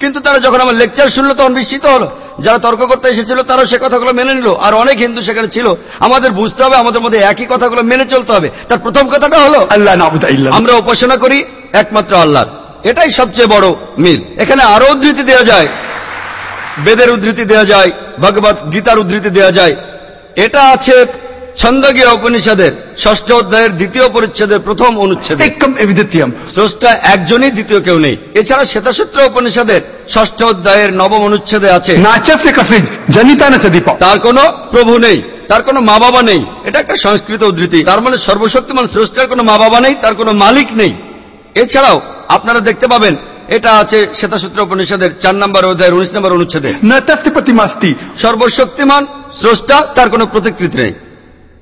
Speaker 3: কিন্তু তারা যখন আমার লেকচার শুনলো তখন বিস্মিত হলো। যারা তর্ক করতে এসেছিল তারা সে কথাগুলো মেনে নিল। আর অনেক হিন্দু সেখানে ছিল। আমাদের বুঝতে হবে আমাদের মধ্যে একই কথাগুলো মেনে চলতে হবে। তার প্রথম কথাটা হলো
Speaker 2: আল্লাহ
Speaker 3: আমরা উপাসনা করি একমাত্র আল্লাহ এটাই সবচেয়ে বড় মিল। এখানে আরও উদ্ধৃতি দেওয়া যায়। বেদের উদ্ধৃতি দেয়া যায় ভগবত গীতার উদ্ধৃতি দেয়া যায়। এটা আছে ছন্দগীয় উপনিষদের ষষ্ঠ অধ্যায়ের দ্বিতীয় পরিচ্ছেদের প্রথম অনুচ্ছেদ। স্রষ্টা একজনই দ্বিতীয় কেউ নেই। এছাড়া শ্বেতাসূত্র উপনিষদের ষষ্ঠ অধ্যায়ের নবম অনুচ্ছেদে আছে। তার কোনো প্রভু নেই তার কোনো মা বাবা নেই। এটা একটা সংস্কৃত উদ্ধৃতি। তার মানে সর্বশক্তিমান স্রষ্টার কোনো মা বাবা নেই তার কোনো মালিক নেই। এছাড়াও আপনারা দেখতে পাবেন এটা আছে শ্বেতাসূত্র উপনিষদের চার নম্বর অধ্যায়ের উনিশ নম্বর অনুচ্ছেদে।
Speaker 2: নাস্তি
Speaker 3: সর্বশক্তিমান স্রষ্টা তার কোনো প্রতিকৃতি নেই।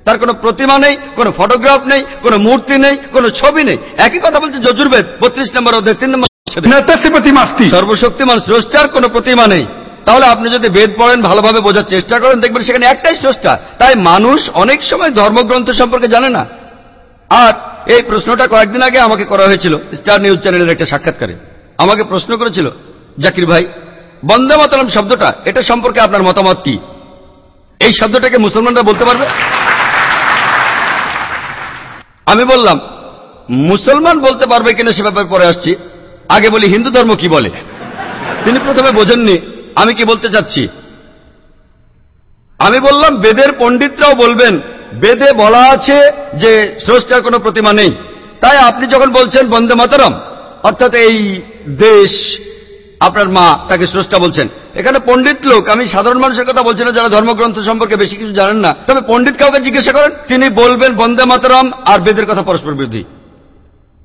Speaker 3: তার কোনো প্রতিমা নেই কোনো ফটোগ্রাফ নেই কোনো মূর্তি নেই কোনো ছবি নেই। একই কথা বলছে যজুর্বেদ বত্রিশ নম্বর অধ্যায় তিন নম্বর সর্বশক্তিমান স্রষ্টার কোনো প্রতিমা নেই। তাহলে আপনি যদি বেদ পড়েন ভালোভাবে বোঝার চেষ্টা করেন দেখবেন সেখানে একটাই স্রষ্টা। তাই মানুষ অনেক সময় ধর্মগ্রন্থ সম্পর্কে জানে না। আর এই প্রশ্নটা কয়েকদিন আগে আমাকে করা হয়েছিল স্টার নিউজ চ্যানেলের একটা সাক্ষাৎকারে। আমাকে প্রশ্ন করেছিল, জাকির ভাই, বন্দে মাতরম শব্দটা, এটা সম্পর্কে আপনার মতামত কি? এই শব্দটাকে মুসলমানরা বলতে পারবে? আমি বললাম, মুসলমান বলতে পারবে কিনা সে ব্যাপারে পরে আসছি। আগে বলি, হিন্দু ধর্ম কি বলে? তিনি প্রথমে বোঝেননি, আমি কি বলতে চাচ্ছি? আমি বললাম, বেদের পণ্ডিতরাও বলবেন, বেদে বলা আছে যে স্রষ্টার কোনো প্রতিমা নেই। তাই আপনি যখন বলছেন বন্দে মাতরম অর্থাৎ এই দেশ, আপনার মা তাকে স্রষ্টা বলছেন। এখানে পণ্ডিত লোক, আমি সাধারণ মানুষের কথা বলছি না, যারা ধর্মগ্রন্থ সম্পর্কে বেশি কিছু জানেন না। তবে পণ্ডিত কাউকে জিজ্ঞাসা করেন, তিনি বলবেন, বন্দে মাতরম আর বেদের কথা পরস্পর বিরোধী।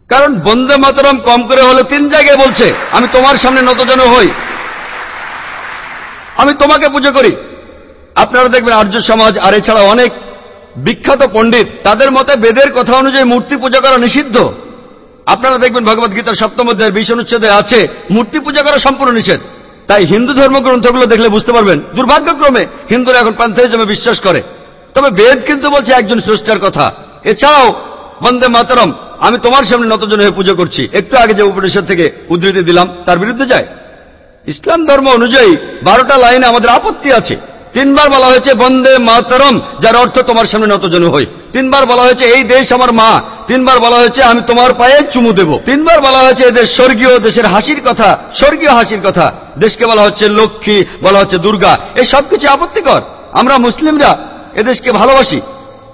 Speaker 3: কারণ বন্দে মাতরম কম করে হলে তিন জায়গায় বলছে, আমি তোমার সামনে নতজন হই। আমি তোমাকে পুজো করি। আপনারা দেখবেন আর্য সমাজ, আর এছাড়া অনেক বিখ্যাত পণ্ডিত, তাদের মতে বেদের কথা অনুযায়ী মূর্তি পূজা করা নিষিদ্ধ। আপনারা দেখবেন ভগবত গীতার সপ্তম অধ্যায়ের বিশ অনুচ্ছেদে আছে, মূর্তি পূজা করা সম্পূর্ণ নিষেধ। তাই হিন্দু ধর্মগ্রন্থগুলো দেখলে বুঝতে পারবেন, দুর্ভাগ্যক্রমে হিন্দুরা এখন পান্থেজমে বিশ্বাস করে। তবে বেদ কিন্তু বলছে একজন স্রষ্টার কথা। এছাড়াও, বন্দে মাতরম, আমি তোমার সামনে নতজন হয়ে পুজো করছি। একটু আগে যে উপনিষদ থেকে উদ্ধৃতি দিলাম, তার বিরুদ্ধে যায়। ইসলাম ধর্ম অনুযায়ী বারোটা লাইনে আমাদের আপত্তি আছে। তিনবার বলা হয়েছে, বন্দে মাতরম যার অর্থ তোমার সামনে নতজন হই। তিনবার বলা হয়েছে, এই দেশ আমার মা। তিনবার বলা হয়েছে, আমি তোমার পায়ে চুমু দেব। তিনবার বলা হয়েছে, এদের স্বর্গীয় দেশের হাসির কথা, স্বর্গীয় হাসির কথা। দেশকে বলা হচ্ছে লক্ষ্মী, বলা হচ্ছে দুর্গা। এই সব কিছু আপত্তিকর। আমরা মুসলিমরা এদেশকে ভালোবাসি।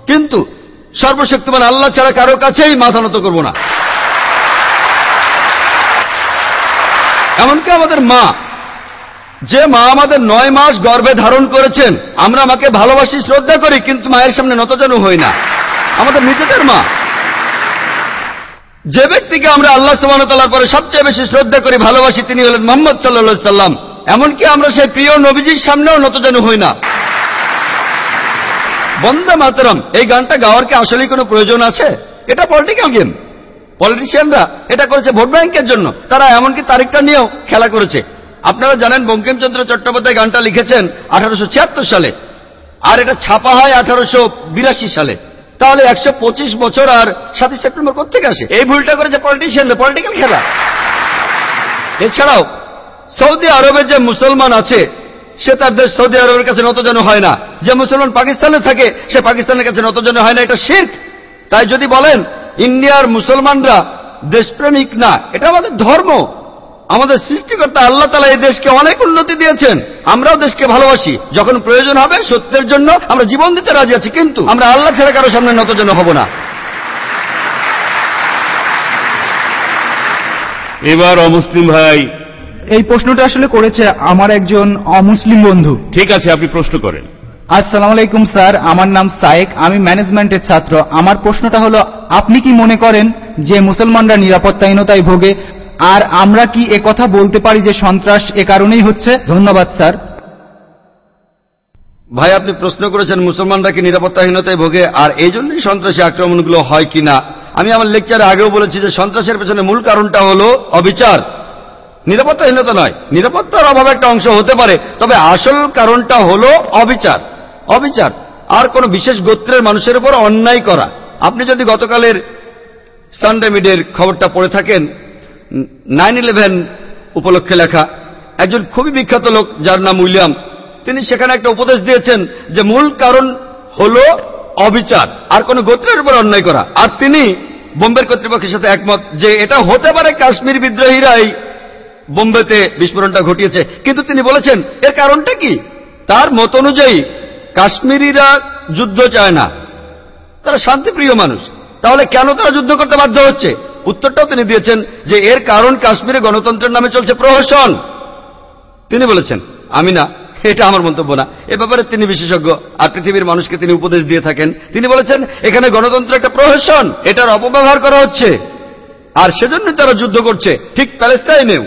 Speaker 3: কিন্তু সর্বশক্তিমান আল্লাহ ছাড়া কারও কাছেই মাথা নত করব না। এমনকি আমাদের মা যে মা আমাদের নয় মাস গর্ভে ধারণ করেছেন, আমরা মাকে ভালোবাসি, শ্রদ্ধা করি, কিন্তু মায়ের সামনে নতজানু হই না। আমাদের নিজেদের মা। যে ব্যক্তিকে আমরা আল্লাহ সুবাহতাল্লার পরে সবচেয়ে বেশি শ্রদ্ধা করি, ভালোবাসি, তিনি হলেন মোহাম্মদ সাল্লা সাল্লাম এমনকি আমরা সেই প্রিয় নবীজির সামনেও নতজানু হই না। বন্দে মাতরম, এই গানটা গাওয়ার কি আসলেই কোনো প্রয়োজন আছে? এটা পলিটিক্যাল গেম পলিটিশিয়ানরা এটা করেছে ভোট ব্যাংকের জন্য। তারা এমনকি তারিখটা নিয়েও খেলা করেছে। আপনারা জানেন বঙ্কিমচন্দ্র চট্টোপাধ্যায় গানটা লিখেছেন আঠারোশো ছিয়াত্তর সালে। আর এটা ছাপা হয় আঠারোশো বিরাশি সালে। তাহলে একশো পঁচিশ বছর আর সাতই সেপ্টেম্বর কোথেকে আসে? এই ভুলটা করেছে পলিটিশিয়ানরা পলিটিক্যাল খেলা। এছাড়াও, সৌদি আরবে যে মুসলমান আছে, সে তার দেশ সৌদি আরবের কাছে নতজন হয় না। যে মুসলমান পাকিস্তানে থাকে, সে পাকিস্তানের কাছে নতজন হয় না। এটা শির্ক। তাই যদি বলেন, ইন্ডিয়ার মুসলমানরা দেশপ্রেমিক না, এটা আমাদের ধর্ম। আমাদের সৃষ্টিকর্তা আল্লাহ তালা এই দেশকে অনেক উন্নতি দিয়েছেন। আমরাও দেশকে ভালোবাসি। যখন প্রয়োজন হবে সত্যের জন্য আমরা জীবন দিতে রাজি আছি কিন্তু আমরা আল্লাহ ছাড়া কারও সামনে নতজন হব না।
Speaker 4: এবার অমুসলিম ভাই।
Speaker 7: এই প্রশ্নটা আসলে করেছে আমার একজন অমুসলিম বন্ধু।
Speaker 4: ঠিক আছে আপনি প্রশ্ন করেন।
Speaker 7: আসসালামু আলাইকুম স্যার। আমার নাম সায়েক। আমি ম্যানেজমেন্টের ছাত্র। আমার প্রশ্নটা হলো আপনি কি মনে করেন যে মুসলমানরা নিরাপত্তাহীনতায় ভোগে? আর আমরা কি এ কথা বলতে পারি যে সন্ত্রাস এ কারণেই হচ্ছে? ধন্যবাদ, স্যার।
Speaker 3: ভাই, আপনি প্রশ্ন করেছেন মুসলমানরা কি নিরাপত্তাহীনতায় ভোগে, আর এই জন্যই সন্ত্রাসী আক্রমণগুলো হয় কিনা আমি আমার লেকচারে আগেও বলেছি যে সন্ত্রাসের পেছনে মূল কারণটা হলো অবিচার। নিরাপত্তাহীনতা নয়, নিরাপত্তার অভাব একটা অংশ হতে পারে, তবে আসল কারণটা হলো অবিচার। অবিচার, আর কোন বিশেষ গোত্রের মানুষের উপর অন্যায় করা। আপনি যদি গতকালের সানডে মিডের খবরটা পড়ে থাকেন নাইন ইলেভেন উপলক্ষে লেখা। একজন খুবই বিখ্যাত লোক, যার নাম উইলিয়াম। তিনি সেখানে একটা উপদেশ দিয়েছেন যে মূল কারণ হল অবিচার, আর কোন গোত্রের উপর অন্যায় করা। আর তিনি বোম্বের কর্তৃপক্ষের সাথে একমত যে এটা হতে পারে কাশ্মীর বিদ্রোহীরাই বোম্বেতে বিস্ফোরণটা ঘটিয়েছে। কিন্তু তিনি বলেছেন, এর কারণটা কি? তার মত অনুযায়ী, কাশ্মীরিরা যুদ্ধ চায় না। তারা শান্তিপ্রিয় মানুষ। তাহলে কেন তারা যুদ্ধ করতে বাধ্য হচ্ছে? উত্তরটাও তিনি দিয়েছেন যে এর কারণ কাশ্মীরে গণতন্ত্রের নামে চলছে প্রহসন। তিনি বলেছেন, আমি না, এটা আমার মন্তব্য না। এ ব্যাপারে তিনি বিশেষজ্ঞ, আর পৃথিবীর মানুষকে তিনি উপদেশ দিয়ে থাকেন। তিনি বলেছেন, এখানে গণতন্ত্র একটা প্রহসন, এটার অপব্যবহার করা হচ্ছে। আর সেজন্য তারা যুদ্ধ করছে, ঠিক প্যালেস্তাইনেও।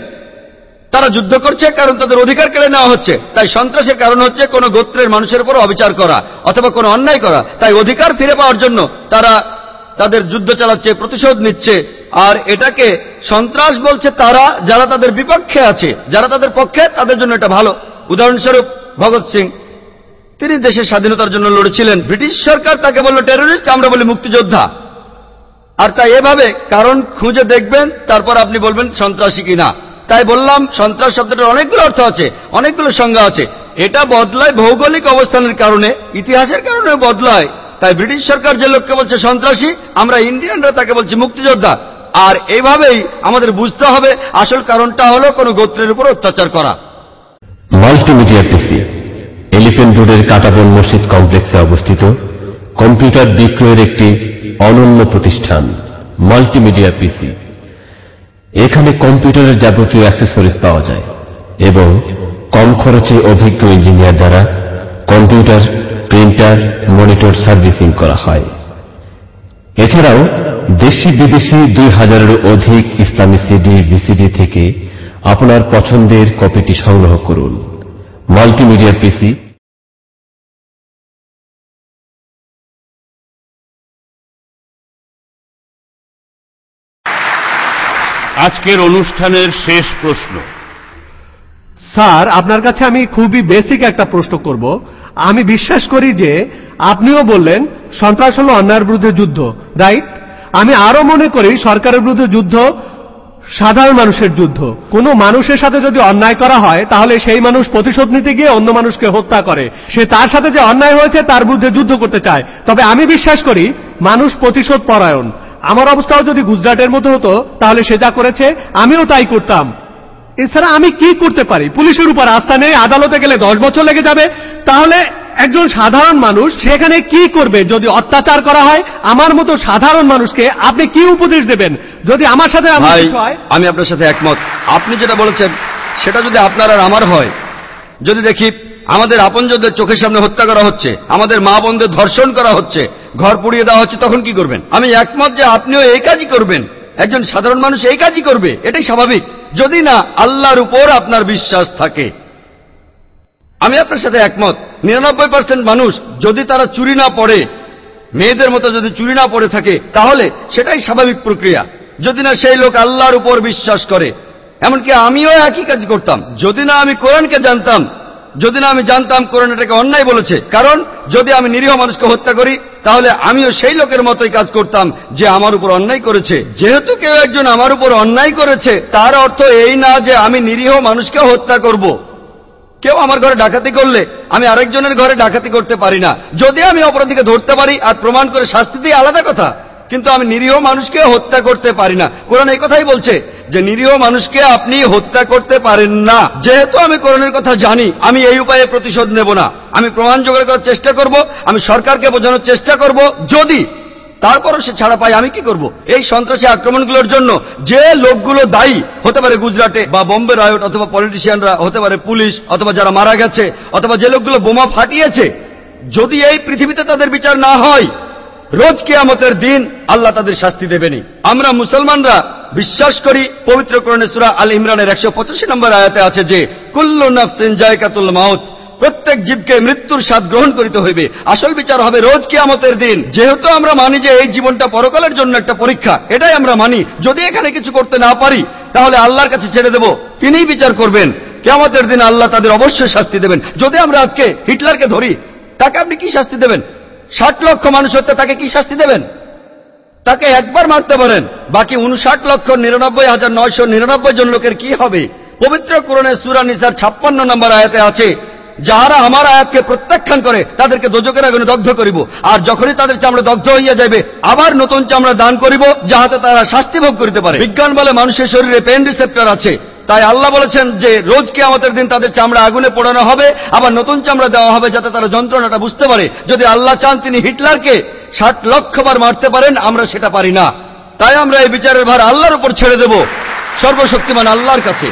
Speaker 3: তারা যুদ্ধ করছে কারণ তাদের অধিকার কেড়ে নেওয়া হচ্ছে। তাই সন্ত্রাসের কারণ হচ্ছে কোন গোত্রের মানুষের উপর অবিচার করা, অথবা কোনো অন্যায় করা। তাই অধিকার ফিরে পাওয়ার জন্য তারা তাদের যুদ্ধ চালাচ্ছে, প্রতিশোধ নিচ্ছে, আর এটাকে সন্ত্রাস বলছে তারা, যারা তাদের বিপক্ষে আছে, যারা তাদের পক্ষে, তাদের জন্য এটা ভালো। উদাহরণস্বরূপ ভগৎ সিং, তিনি দেশের স্বাধীনতার জন্য লড়েছিলেন। ব্রিটিশ সরকার তাকে বলল, টেরোরিস্ট, আমরা বলি মুক্তিযোদ্ধা। আর তাই এভাবে কারণ খুঁজে দেখবেন, তারপর আপনি বলবেন, সন্ত্রাসী কিনা তাই বললাম, সন্ত্রাস শব্দটার অনেকগুলো অর্থ আছে, অনেকগুলো সংজ্ঞা আছে। এটা বদলায় ভৌগোলিক অবস্থানের কারণে, ইতিহাসের কারণে বদলায়। তাই ব্রিটিশ সরকার যে লোককে বলছে সন্ত্রাসী, আমরা ইন্ডিয়ানরা তাকে বলছি মুক্তিযোদ্ধা। আর এইভাবেই আমাদের বুঝতে হবে, আসল কারণটা হলো কোনো গোত্রের উপর অত্যাচার করা।
Speaker 1: মাল্টিমিডিয়া পিসি, এলিফেন্ট রোডের কাটাবন মসজিদ কমপ্লেক্সে অবস্থিত, কম্পিউটার বিক্রয়ের একটি অনন্য প্রতিষ্ঠান, মাল্টিমিডিয়া পিসি। এখানে কম্পিউটারের যাবতীয় অ্যাক্সেসরিজ পাওয়া যায় এবং কম খরচে অভিজ্ঞ ইঞ্জিনিয়ার দ্বারা কম্পিউটার প্রিন্টার মনিটর সার্ভিসিং করা হয়। এছাড়াও দেশি বিদেশি দুই হাজারেরও অধিক ইসলামী সিডি ভিসিডি থেকে আপনার পছন্দের কপিটি সংগ্রহ করুন। মাল্টিমিডিয়া পিসি
Speaker 4: আজকের অনুষ্ঠানের শেষ প্রশ্ন।
Speaker 8: স্যার আপনার কাছে আমি খুবই বেসিক একটা প্রশ্ন করব। আমি বিশ্বাস করি যে আপনিও বললেন সন্ত্রাস হল অন্যায়ের বিরুদ্ধে যুদ্ধ রাইট আমি আরও মনে করি সরকারের বিরুদ্ধে যুদ্ধ সাধারণ মানুষের যুদ্ধ। কোনো মানুষের সাথে যদি অন্যায় করা হয়, তাহলে সেই মানুষ প্রতিশোধ নিতে গিয়ে অন্য মানুষকে হত্যা করে। সে তার সাথে যে অন্যায় হয়েছে, তার বিরুদ্ধে যুদ্ধ করতে চায়। তবে আমি বিশ্বাস করি মানুষ প্রতিশোধ পরায়ণ। আমার অবস্থাও যদি গুজরাটের মতো হতো, তাহলে সে যা করেছে, আমিও তাই করতাম। এছাড়া আমি কি করতে পারি? পুলিশের উপর আস্থা নেই আদালতে গেলে দশ বছর লেগে যাবে। তাহলে একজন সাধারণ মানুষ সেখানে কি করবে? যদি অত্যাচার করা হয় আমার মতো সাধারণ মানুষকে আপনি কি উপদেশ দেবেন? যদি আমার সাথে হয়?
Speaker 3: আমি আপনার সাথে একমত। আপনি যেটা বলেছেন সেটা যদি আপনার আর আমার হয় যদি দেখি আমাদের আপনজনদের চোখের সামনে হত্যা করা হচ্ছে আমাদের মা বোনদের ধর্ষণ করা হচ্ছে ঘর পুড়িয়ে দেওয়া হচ্ছে তখন কি করবেন? আমি একমত যে আপনিও এই কাজই করবেন। একজন সাধারণ মানুষ এই কাজই করবে, এটাই স্বাভাবিক। যদি না, আল্লাহর উপর আপনার বিশ্বাস থাকে। আমি আপনার সাথে একমত, নিরানব্বই পার্সেন্ট মানুষ যদি তারা চুরি না পড়ে, মেয়েদের মতো যদি চুরি না পড়ে থাকে, তাহলে সেটাই স্বাভাবিক প্রক্রিয়া। যদি না, সেই লোক আল্লাহর উপর বিশ্বাস করে। এমনকি আমিও একই কাজ করতাম। যদি না, আমি কোরআনকে জানতাম। যদি না, আমি জানতাম কোরআন এটাকে অন্যায় বলেছে। কারণ, যদি আমি নিরীহ মানুষকে হত্যা করি তাহলে আমিও সেই লোকের মতোই কাজ করতাম যে আমার উপর অন্যায় করেছে। যেহেতু কেউ একজন আমার উপর অন্যায় করেছে, তার অর্থ এই না যে আমি নিরীহ মানুষকে হত্যা করব। কেউ আমার ঘরে ডাকাতি করলে আমি আরেকজনের ঘরে ডাকাতি করতে পারি না। যদি আমি অপরাধীকে ধরতে পারি আর প্রমাণ করে শাস্তি দিয়ে আলাদা কথা। কিন্তু আমি নিরীহ মানুষকে হত্যা করতে পারি না। কোরআন এই কথাই বলছে যে নিরীহ মানুষকে আপনি হত্যা করতে পারেন না। যেহেতু আমি কোরআনের কথা জানি, আমি এই উপায়ে প্রতিশোধ নেব না। আমি প্রমাণ জোগাড় করার চেষ্টা করব, আমি সরকারকে বোঝানোর চেষ্টা করব। যদি তারপরও সে ছাড়া পায়, আমি কি করব? এই সন্ত্রাসী আক্রমণগুলোর জন্য যে লোকগুলো দায়ী, হতে পারে গুজরাটে বা বম্বে রায়ট অথবা পলিটিশিয়ানরা, হতে পারে পুলিশ অথবা যারা মারা গেছে, অথবা যে লোকগুলো বোমা ফাটিয়েছে, যদি এই পৃথিবীতে তাদের বিচার না হয় রোজ কেয়ামতের দিন আল্লাহ তাদের শাস্তি দেবেনি আমরা মুসলমানরা বিশ্বাস করি, পবিত্র করণে সুরা আল ইমরানের একশো পঁচাশি নম্বর আয়াতে আছে যে, কুল্লু নাফসিন জায়কাতুল মাউত প্রত্যেক জীবকে মৃত্যুর স্বাদ গ্রহণ করিতে হইবে। আসল বিচার হবে রোজ কিয়ামতের দিন। যেহেতু আমরা মানি যে এই জীবনটা পরকালের জন্য একটা পরীক্ষা, এটাই আমরা মানি। যদি এখানে কিছু করতে না পারি, তাহলে আল্লাহর কাছে ছেড়ে দেব। তিনিই বিচার করবেন। কেয়ামতের দিন আল্লাহ তাদের অবশ্যই শাস্তি দেবেন। যদি আমরা আজকে হিটলারকে ধরি, তাকে আপনি কি শাস্তি দেবেন? ষাট লক্ষ মানুষ হতে তাকে কি শাস্তি দেবেন? তাকে একবার মারতে পারেন। বাকি উনষাট লক্ষ নিরানব্বই হাজার নয়শো নিরানব্বই জন লোকের কি হবে? পবিত্র কোরণে সুরা নিসার ছাপ্পান্ন নম্বর আয়াতে আছে, যাহারা আমার আয়াতকে প্রত্যাখ্যান করে, তাদেরকে দোজকের আগুনে দগ্ধ করিব। আর যখনই তাদের চামড়া দগ্ধ হইয়া যাবে আবার নতুন চামড়া দান করিব, যাহাতে তারা শাস্তি ভোগ করিতে পারে। বিজ্ঞান বলে মানুষের শরীরে পেন রিসেপ্টর আছে। তাই আল্লাহ বলেছেন যে রোজ কে আমাদের দিন তাদের চামড়া আগুনে পোড়ানো হবে, আবার নতুন চামড়া দেওয়া হবে যাতে তারা যন্ত্রণাটা বুঝতে পারে। যদি আল্লাহ চান তিনি হিটলারকে ষাট লক্ষ বার মারতে পারেন, আমরা সেটা পারি না। তাই আমরা এই বিচারের ভার আল্লাহর উপর ছেড়ে দেব। সর্বশক্তিমান আল্লাহর কাছে।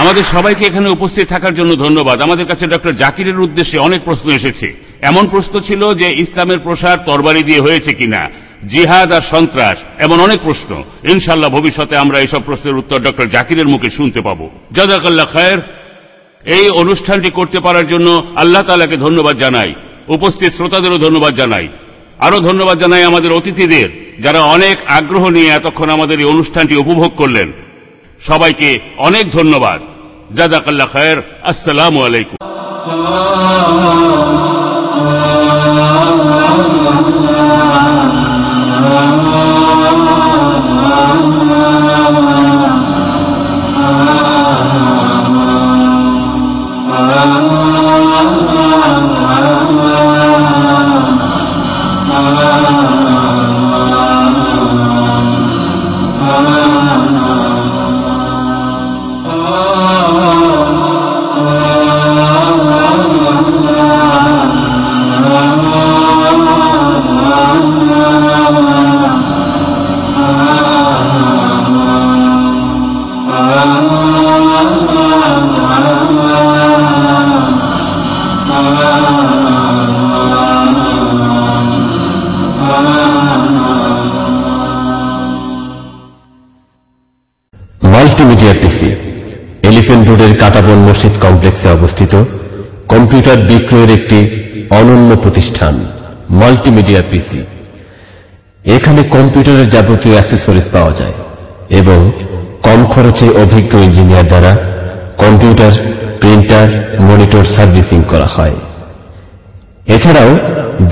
Speaker 4: আমাদের সবাইকে এখানে উপস্থিত থাকার জন্য ধন্যবাদ। আমাদের কাছে ডক্টর জাকিরের উদ্দেশ্যে অনেক প্রশ্ন এসেছে। এমন প্রশ্ন ছিল যে ইসলামের প্রসার তরবারি দিয়ে হয়েছে কিনা। জিহাদ আর সন্ত্রাস এমন অনেক প্রশ্ন ইনশাল্লাহ ভবিষ্যতে আমরা এইসব প্রশ্নের উত্তর ডক্টর জাকিরের মুখে শুনতে পাব জাজাকাল্লা খায়ের এই অনুষ্ঠানটি করতে পারার জন্য আল্লাহ তালাকে ধন্যবাদ জানাই উপস্থিত শ্রোতাদেরও ধন্যবাদ জানাই আরও ধন্যবাদ জানাই আমাদের অতিথিদের যারা অনেক আগ্রহ নিয়ে এতক্ষণ আমাদের এই অনুষ্ঠানটি উপভোগ করলেন সবাইকে অনেক ধন্যবাদ জাজাকাল্লা খায়ের আসসালামু আলাইকুম
Speaker 1: মাল্টিমিডিয়া Ah, রোডের কাটাবন মসজিদ কমপ্লেক্সে অবস্থিত কম্পিউটার বিক্রয়ের একটি অনন্য প্রতিষ্ঠান, মাল্টিমিডিয়া পিসি। এখানে কম্পিউটারের যাবতীয় অ্যাক্সেসরিজ পাওয়া যায় এবং কম খরচে অভিজ্ঞ ইঞ্জিনিয়ার দ্বারা কম্পিউটার, প্রিন্টার, মনিটর সার্ভিসিং করা হয়। এছাড়াও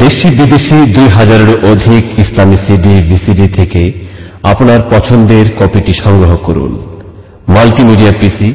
Speaker 1: দেশি বিদেশি দুই হাজারেরও অধিক ইসলামী সিডি, বিসিডি থেকে আপনার পছন্দের কপিটি সংগ্রহ করুন। মাল্টিমিডিয়া পিসি